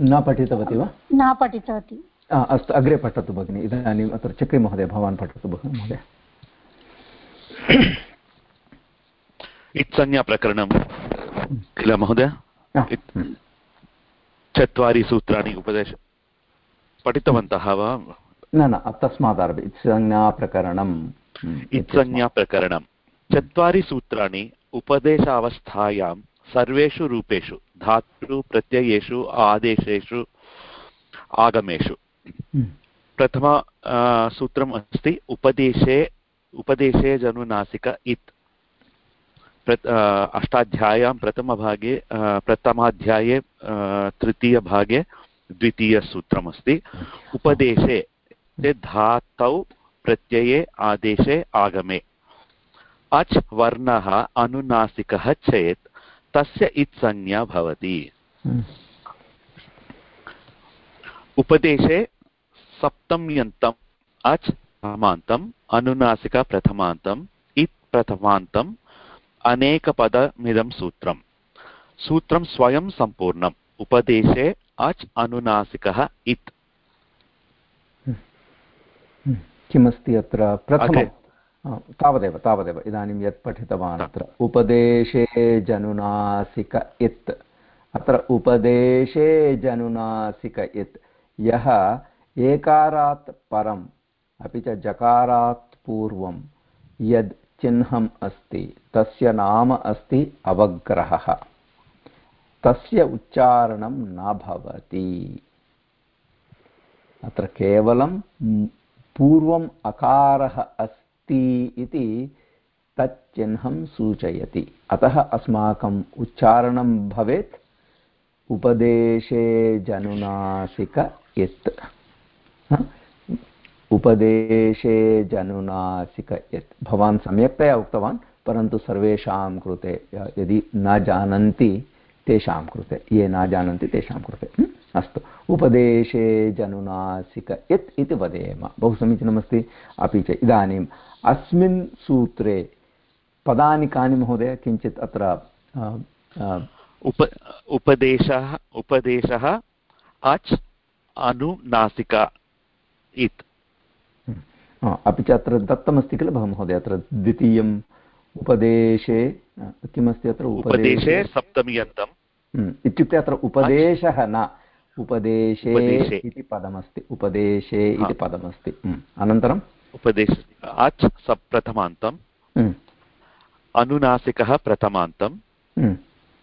न पठितवती वा? न पठितवती। अस्तु अग्रे पठतु भगिनि इदानीम् अत्र चक्री महोदय भवान् पठतु महोदय। इत्संज्ञाप्रकरणं किल महोदय? चत्वारि सूत्राणि उपदेश पठितवन्तः वा? न न तस्मादारभ्य। इत्संज्ञाप्रकरणम्। इत्संज्ञाप्रकरणं चत्वारि सूत्राणि उपदेशावस्थायां सर्वेषु रूपेषु धातु प्रत्ययेषु आदेशेषु आगमेषु। हम्म। प्रथम सूत्रम् अस्ति उपदेशे उपदेशे जनुनासिक इत्। अष्टाध्याय्यां प्रथमभागे प्रथमाध्याये तृतीयभागे द्वितीयसूत्रमस्ति। उपदेशे धातौ प्रत्यये आदेशे आगमे। अच् वर्णः अनुनासिकः चेत् तस्य इत्संज्ञा भवति। हम्म। उपदेशे सप्तम्यन्तम् अच् प्रथमान्तम् अनुनासिकप्रथमान्तम् इत् प्रथमान्तम् अनेकपदमिदं सूत्रम्। सूत्रं स्वयं सम्पूर्णम्। उपदेशे अच् अनुनासिकः इत्। हम्म। हम्म। किमस्ति अत्र? प्रथमं तावदेव तावदेव। इदानीं यत् पठितवान् अत्र। उपदेशे जनुनासिक इत्। अत्र उपदेशे जनुनासिक इत्। यः एकारात् परम् अपि च जकारात् पूर्वं यद् चिह्नम् अस्ति। तस्य नाम अस्ति अवग्रहः। तस्य उच्चारणं न भवति। अत्र केवलं पूर्वम् अकारः अस्ति इति तत् चिह्नं सूचयति। अतः अस्माकम् उच्चारणं भवेत्। उपदेशे जनुनासिक यत्। उपदेशे जनुनासिक यत्। भवान् सम्यक्तया उक्तवान्, परन्तु सर्वेषां कृते यदि न जानन्ति तेषां कृते, ये न जानन्ति तेषां कृते। अस्तु। उपदेशे जनुनासिक यत् इति वदेम। बहु समीचीनमस्ति। अपि च इदानीम् अस्मिन् सूत्रे पदानि कानि महोदय? किञ्चित् अत्र उप, उपदेशः उपदेशः अच् अनुनासिका इत्। अपि च अत्र दत्तमस्ति किल भो महोदय अत्र द्वितीयम् उपदेशे किमस्ति अत्र उपदेशे सप्तम्यन्तम् हम्म, इत्युक्ते अत्र उपदेशः न उपदेशे इति पदमस्ति उपदेशे इति पदमस्ति अनन्तरम् उपदेश अच् सप्रथमान्तम् हम्म। अनुनासिकः प्रथमान्तम्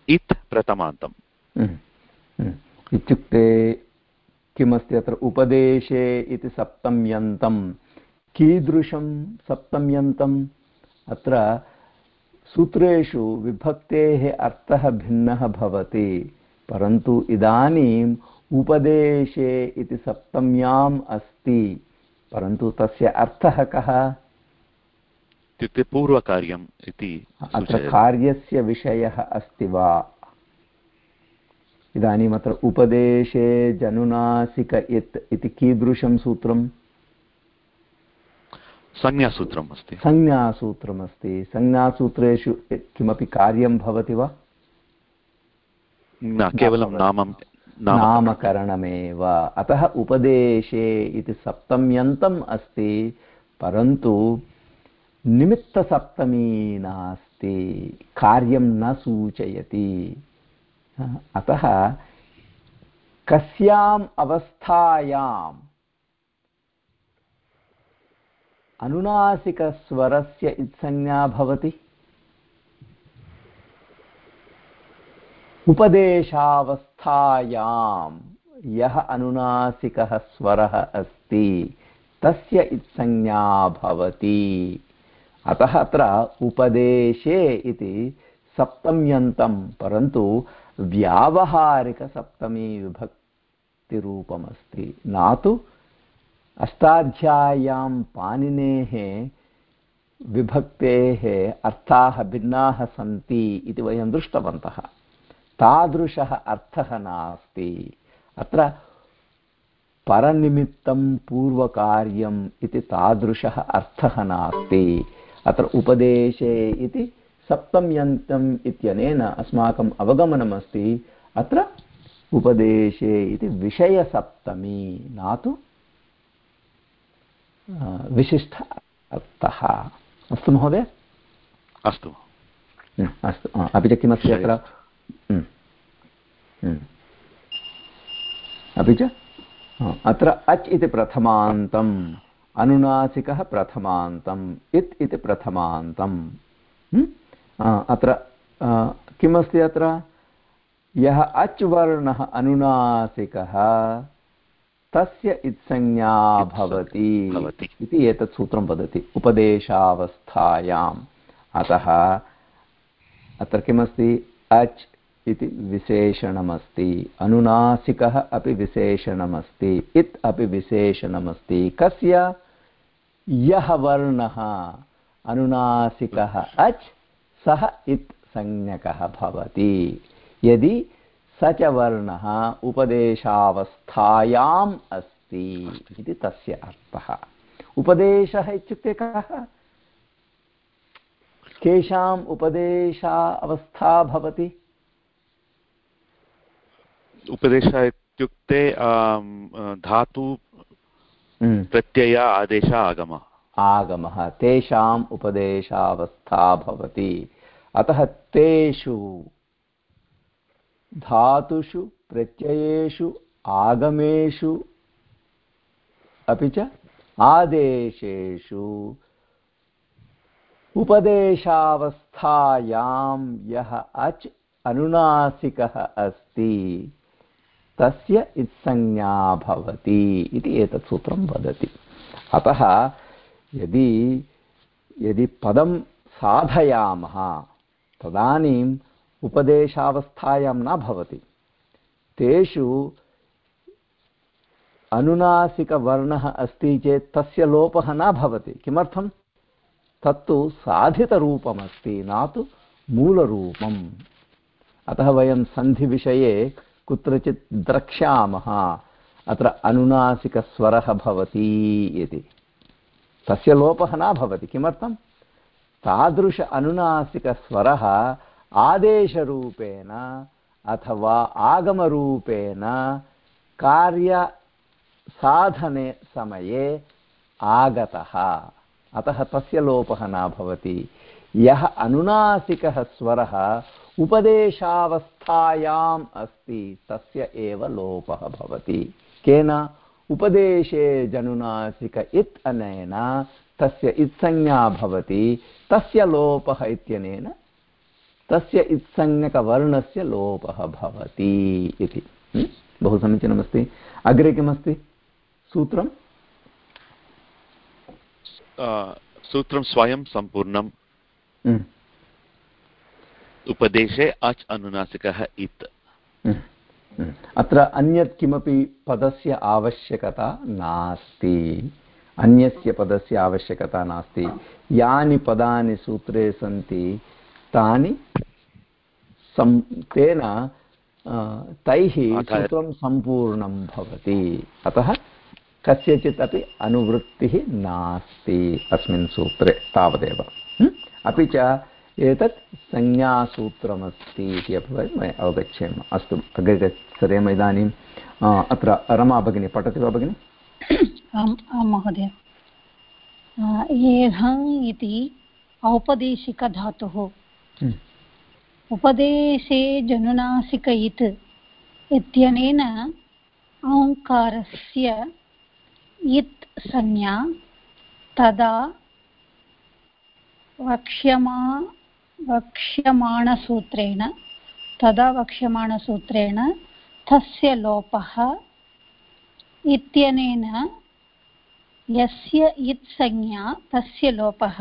इत् प्रथमान्तम् इत्युक्ते किमस्ति अत्र उपदेशे इति सप्तम्यन्तं कीदृशं सप्तम्यन्तम्। अत्र सूत्रेषु विभक्तेः अर्थः भिन्नः भवति परन्तु इदानीम् उपदेशे इति सप्तम्याम् अस्ति। परन्तु तस्य अर्थः कः? इत्युक्ते पूर्वकार्यम् इति अत्र कार्यस्य विषयः अस्ति वा? इदानीम् अत्र उपदेशे जनुनासिक इत् इति कीदृशं सूत्रम्? संज्ञासूत्रम् अस्ति संज्ञासूत्रमस्ति। संज्ञासूत्रेषु किमपि कार्यं भवति वा? न केवलं नामं नामकरणमेव। अतः उपदेशे इति सप्तम्यन्तम् अस्ति परन्तु निमित्तसप्तमी नास्ति। कार्यं न सूचयति। अतः कस्याम् अवस्थायाम् अनुनासिकस्वरस्य इत्संज्ञा भवति। उपदेशावस्थायां यः अनुनासिकः स्वरः अस्ति, तस्य इत्संज्ञा भवति। अतः अत्र उपदेशे इति सप्तम्यन्तं, परन्तु व्यावहारिकसप्तमी न तु अष्टाध्याय्यां पाणिनेः विभक्तेः अर्थाः भिन्नाः सन्ति इति वयं दृष्टवन्तः। तादृशः अर्थः नास्ति। अत्र परनिमित्तं पूर्वकार्यम् इति तादृशः अर्थः नास्ति। अत्र उपदेशे इति सप्तम्यन्तम् इत्यनेन अस्माकम् अवगमनमस्ति। अत्र उपदेशे इति विषयसप्तमी न तु विशिष्ट अर्थः अस्तु महोदय? अस्तु। अस्तु। अपि च किमस्ति अत्र? अपि च? अत्र अच् इति प्रथमान्तम् अनुनासिकः प्रथमान्तम् इत् इति प्रथमान्तम्। अत्र किमस्ति अत्र? यः अच् वर्णः अनुनासिकः तस्य इत्संज्ञा भवति इति एतत् सूत्रं वदति। उपदेशावस्थायाम्। अतः अत्र किमस्ति? अच् इति विशेषणमस्ति। अनुनासिकः अपि विशेषणमस्ति। इत् अपि विशेषणमस्ति। कस्य? यः वर्णः। अनुनासिकः। अच् सः इत् संज्ञकः भवति। यदि स च वर्णः उपदेशावस्थायाम् अस्ति इति तस्य अर्थः। उपदेशः इत्युक्ते कः? केषाम् उपदेशा अवस्था भवति? उपदेशः इत्युक्ते धातु प्रत्यय आदेश आगमः। आगमः। तेषाम् उपदेशावस्था भवति। अतः तेषु धातुषु, प्रत्ययेषु, आगमेषु, अपि च आदेशेषु। उपदेशावस्थायां यः अच् अनुनासिकः अस्ति, तस्य इत्संज्ञा भवति इति एतत् सूत्रं वदति। अतः यदि यदि पदं साधयामः तदानीम् उपदेशावस्थायां न भवति। तेषु अनुनासिकवर्णः अस्ति चेत् तस्य लोपः न भवति। किमर्थं तत्तु साधितरूपमस्ति, न तु मूलरूपम्। अतः वयं सन्धिविषये कुत्रचित् द्रक्ष्यामः, अत्र अनुनासिकस्वरः भवति इति। तस्य लोपः न भवति। किमर्थं तादृश अनुनासिकस्वरः आदेशरूपेण अथवा आगमरूपेण कार्यसाधने समये आगतः। अतः तस्य लोपः न भवति। यः अनुनासिकः स्वरः उपदेशावस्थायाम् अस्ति, तस्य एव लोपः भवति। केन? उपदेशे जनुनासिक इत् अनेन तस्य इत्संज्ञा भवति, तस्य लोपः इत्यनेन तस्य इत्संज्ञकवर्णस्य लोपः भवति इति। बहु समीचीनमस्ति। अग्रे किमस्ति? सूत्रं? सूत्रं स्वयं सम्पूर्णम्। उपदेशे अच् अनुनासिकः इत्। अत्र अन्यत् किमपि पदस्य आवश्यकता नास्ति। अन्यस्य पदस्य आवश्यकता नास्ति। यानि पदानि सूत्रे सन्ति तानि सं तेन तैः सूत्रं सम्पूर्णं भवति। अतः कस्यचित् अपि अनुवृत्तिः नास्ति अस्मिन् सूत्रे तावदेव। अपि च एतत् संज्ञासूत्रमस्ति इति अपि वयम् अवगच्छेम। अस्तु अग्रे सरेम इदानीम् अत्र रमा भगिनी पठति वा भगिनि? आम् आं महोदय। एधम् इति औपदेशिकधातुः। उपदेशे जनुनासिक इत् इत्यनेन औङ्कारस्य इत् संज्ञा तदा वक्ष्यमा वक्ष्यमाणसूत्रेण तदा वक्ष्यमाणसूत्रेण तस्य लोपः इत्यनेन यस्य इत् संज्ञा तस्य लोपः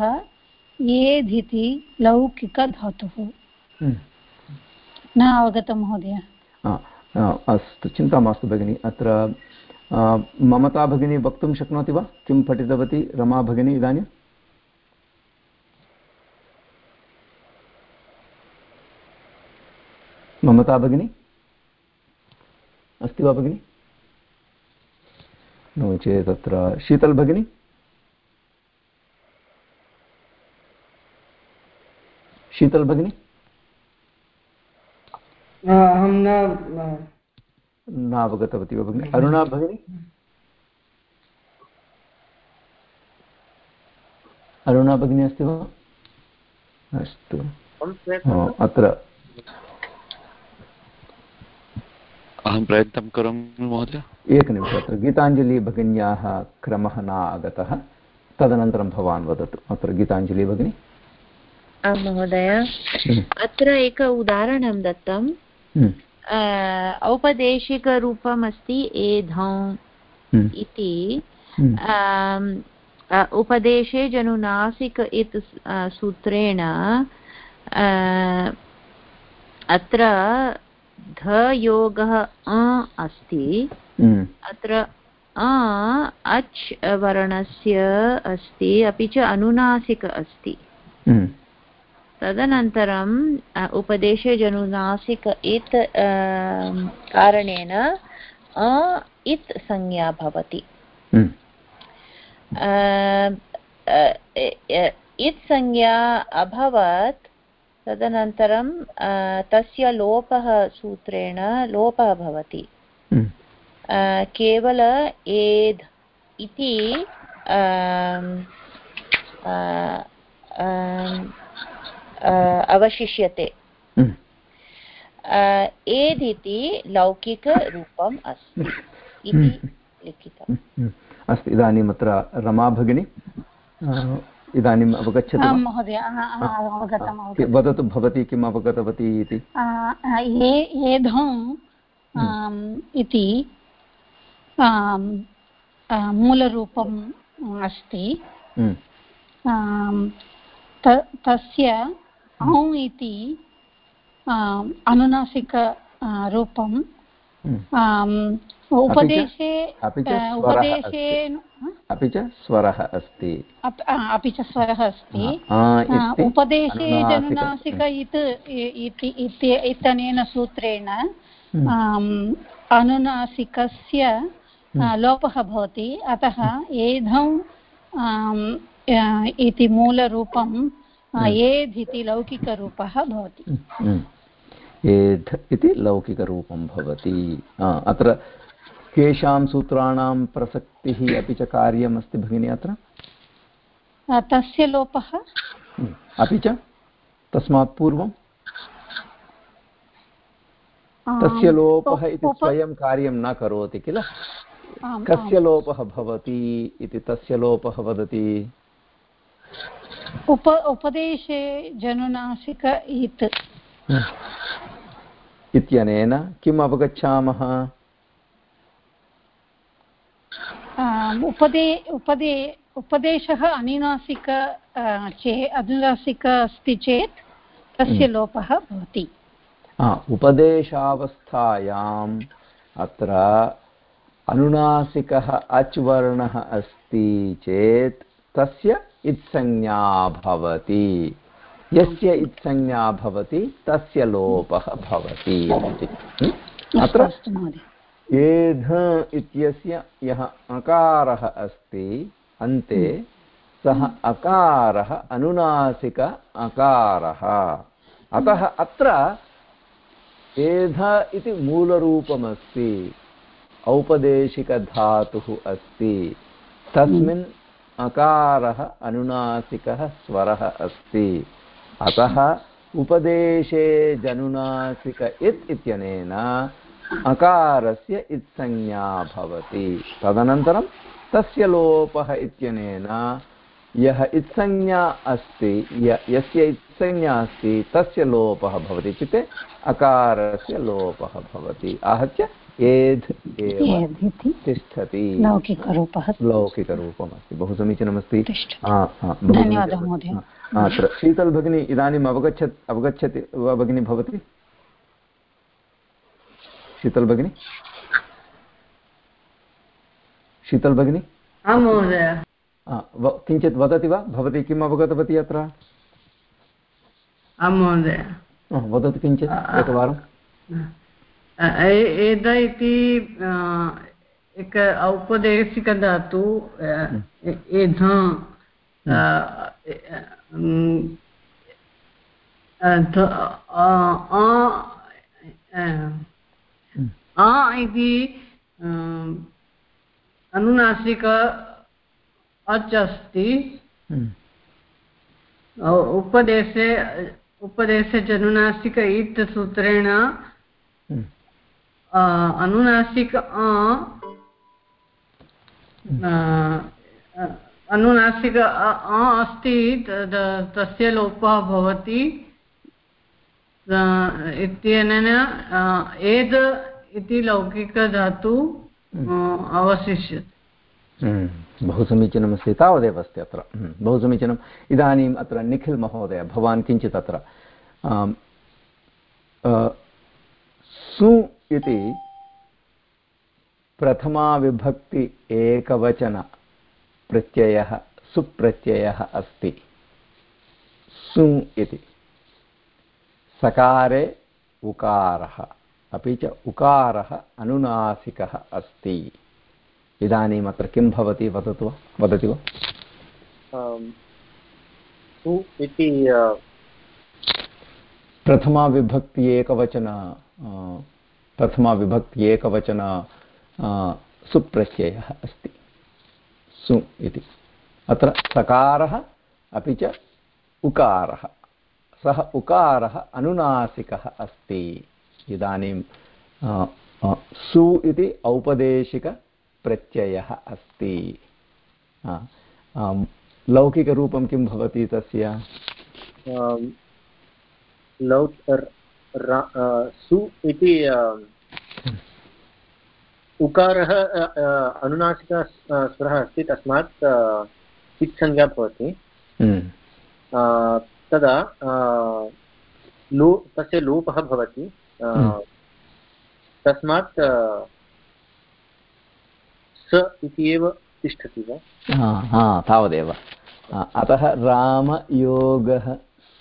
येधिति लौकिकधातुः। हम्म। न अवगतं महोदय। अस्तु चिन्ता मास्तु भगिनि अत्र ममता भगिनी वक्तुं शक्नोति वा? किं पठितवती रमा भगिनी इदानीं? ममता भगिनी? अस्ति वा भगिनि? नो चेत् तत्र शीतल् भगिनी? शीतल् भगिनी? अहं न नावगतवती वा भगिनि। अरुणा भगिनी? अरुणा भगिनी अस्ति वा? अस्तु। अत्र। अहं प्रयत्नं करोमि महोदय। एकनिमिषम् अत्र। गीताञ्जलिभगिन्याः क्रमः न आगतः तदनन्तरं भवान् वदतु। अत्र गीताञ्जलि भगिनी। आं महोदय हम्म। अत्र एक उदाहरणं दत्तं हम्म। औपदेशिकरूपम् अस्ति एधौ हम्म। इति। उपदेशे जनुनासिक इति सूत्रेण अत्र धयोगः अ अस्ति। अत्र अच् वर्णस्य अस्ति अपि च अनुनासिक अस्ति तदनन्तरम् उपदेशे जनुनासिक इत् कारणेन अ इत् संज्ञा भवति हम्म। इत् संज्ञा अभवत् तदनन्तरं तस्य लोपः सूत्रेण लोपः भवति हम्म। केवल एद् इति अवशिष्यते। हम्म। एदिति लौकिकरूपम् अस्ति। इति हम्म। लिखितम्। अस्तु इदानीम् अत्र रमा भगिनी। इदानीम् अवगच्छतु वदतु भवती किम् अवगतवती इति? इति मूलरूपम् अस्ति। तस्य औ इति अनुनासिक रूपं हम्म। उपदेशे उपदेशे अपि च स्वरः अस्ति। अपि च स्वरः अस्ति। उपदेशे जनुनासिक इत् इत्यनेन सूत्रेण हम्म। अनुनासिकस्य हम्म। लोपः भवति। अतः एधौ इति मूलरूपं एध् इति लौकिकरूपः भवति। एध् इति लौकिकरूपं भवति। अत्र केषां सूत्राणां प्रसक्तिः अपि च कार्यमस्ति भगिनि अत्र? तस्य लोपः? अपि च? तस्मात् पूर्वं? तस्य लोपः इति स्वयं कार्यं न करोति किल? कस्य लोपः भवति इति तस्य लोपः वदति? उप उपदेशे जनुनासिक इत्। इत्यनेन किम् अवगच्छामः? उपदे उपदे उपदेशः अनुनासिक चे अनुनासिक अस्ति चेत् तस्य हम्म। लोपः भवति। उपदेशावस्थायाम् अत्र अनुनासिकः अच् वर्णः अस्ति चेत् तस्य इत्संज्ञा भवति। यस्य इत्संज्ञा भवति तस्य लोपः भवति अत्र एध इत्यस्य यः अकारः अस्ति अन्ते सः अकारः अनुनासिक अकारः। अतः अत्र एध इति मूलरूपमस्ति औपदेशिकधातुः अस्ति। तस्मिन् अकारः अनुनासिकः स्वरः अस्ति। अतः उपदेशे जनुनासिक इत् इत्यनेन अकारस्य इत्संज्ञा भवति। तदनन्तरं तस्य लोपः इत्यनेन यः इत्संज्ञा अस्ति यस्य इत्संज्ञा अस्ति, तस्य लोपः भवति इत्युक्ते अकारस्य लोपः भवति। आहत्य एध् तिष्ठति। लौकिकरूपः लौकिकरूपमस्ति। बहु समीचीनमस्ति। धन्यवादः महोदय। अत्र शीतल् भगिनी इदानीम् अवगच्छत् अवगच्छति वा भगिनी भवति? शीतल् भगिनी शीतल् भगिनी आं महोदय किञ्चित् वदति वा? भवती किम् अवगतवती अत्र? आं महोदय। वदतु किञ्चित् एकवारं एद इति एक औपदेशिकधातु एध आ इति अनुनासिक अच् अस्ति हम्म। उपदेशे उपदेशे जनुनासिक इत् सूत्रेण हम्म। अनुनासिक अनुनासिक अ अस्ति तस्य लोपः भवति इत्यनेन एद् इति लौकिकधातु हम्म। अवशिष्यते। बहु समीचीनमस्ति तावदेव अस्ति अत्र। बहु समीचीनम्। इदानीम् अत्र निखिल् महोदय भवान् किञ्चित् अत्र। सु इति प्रथमाविभक्ति एकवचनप्रत्ययः सुप्रत्ययः अस्ति। सु इति। सकारे उकारः अपि च उकारः अनुनासिकः अस्ति। इदानीम् अत्र किं भवति? वदतु वा? वदति वा? इति प्रथमाविभक्ति एकवचन प्रथमाविभक्ति एकवचन सुप्रत्ययः अस्ति। सु इति। अत्र सकारः, अपि च उकारः। सः उकारः अनुनासिकः अस्ति। इदानीं सु इति औपदेशिक प्रत्ययः अस्ति लौकिकरूपं किं भवति तस्य? सु इति उकारः अनुनासिकस्वरः अस्ति तस्मात् चित्संज्ञा भवति हम्म। तदा लो तस्य लोपः भवति हम्म। तस्मात् स इति एव तिष्ठति वा हा तावदेव अतः रामयोगः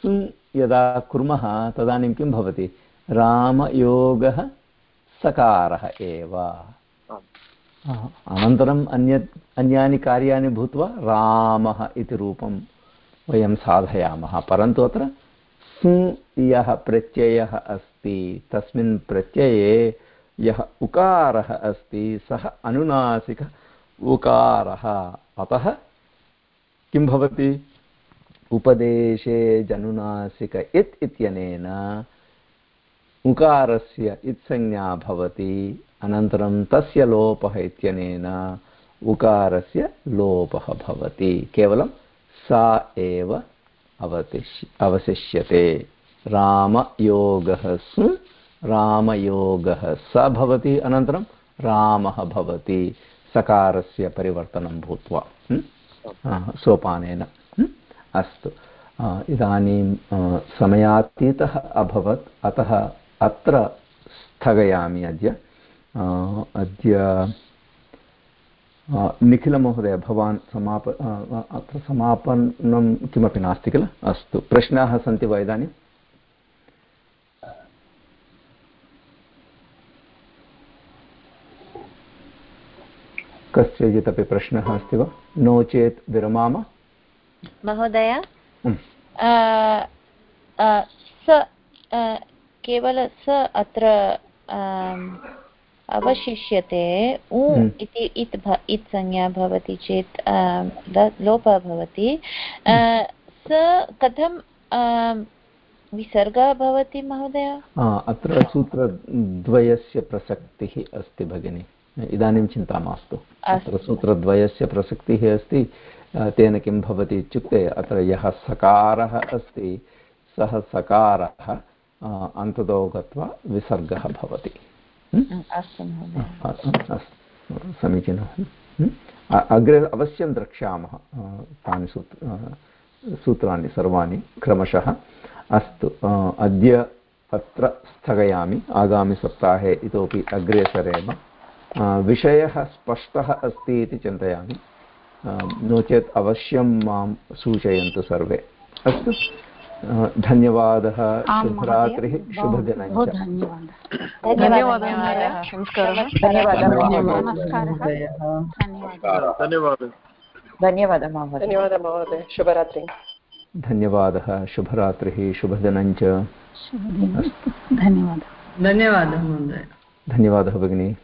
सु यदा कुर्मः तदानीं किं भवति? रामयोगः सकारः एव। अनन्तरम् अन्यत् अन्यानि कार्याणि भूत्वा रामः इति रूपं वयं साधयामः। परन्तु अत्र यः प्रत्ययः अस्ति तस्मिन् प्रत्यये यः उकारः अस्ति सः अनुनासिक उकारः। अतः किं भवति? उपदेशे जनुनासिक इत् इत्यनेन उकारस्य इत्संज्ञा भवति। अनन्तरं तस्य लोपः इत्यनेन उकारस्य लोपः भवति। केवलं सा एव अवतिष्य अवशिष्यते। रामयोगः सु रामयोगः स भवति। अनन्तरं रामः भवति। सकारस्य परिवर्तनं भूत्वा। सोपानेन। अस्तु। इदानीं समयातीतः अभवत्। अतः अत्र स्थगयामि अद्य। अद्य निखिलमहोदय, भवान् समाप अत्र समापनं किमपि नास्ति किल? अस्तु। प्रश्नाः सन्ति वा इदानीं? कस्यचित् अपि प्रश्नः अस्ति वा? नो चेत् विरमाम। महोदय? स केवल स अत्र अवशिष्यते उ हम्म। इति इत् इत् संज्ञा भवति चेत् लोपः भवति। स कथं विसर्गः भवति महोदय? अत्र सूत्रद्वयस्य प्रसक्तिः अस्ति भगिनि। इदानीं चिन्ता मास्तु। अत्र सूत्रद्वयस्य प्रसक्तिः अस्ति। तेन किं भवति इत्युक्ते अत्र यः सकारः अस्ति सः सकारः अन्ततो गत्वा विसर्गः भवति। समीचीनम् अग्रे अवश्यं द्रक्ष्यामः तानि सूत्र सूत्राणि सर्वाणि क्रमशः। अस्तु अद्य अत्र स्थगयामि आगामिसप्ताहे इतोपि अग्रे सरेम विषयः स्पष्टः अस्ति इति चिन्तयामि। नो चेत् अवश्यं माँ सूचयन्तु सर्वे। अस्तु। धन्यवादः। शुभरात्रिः। शुभदिनं धन्यवादः। धन्यवादः महोदय। धन्यवादः महोदय। शुभरात्रि। धन्यवादः। शुभरात्रिः। शुभदिनं च धन्यवादः। धन्यवादः महोदय। धन्यवादः भगिनी।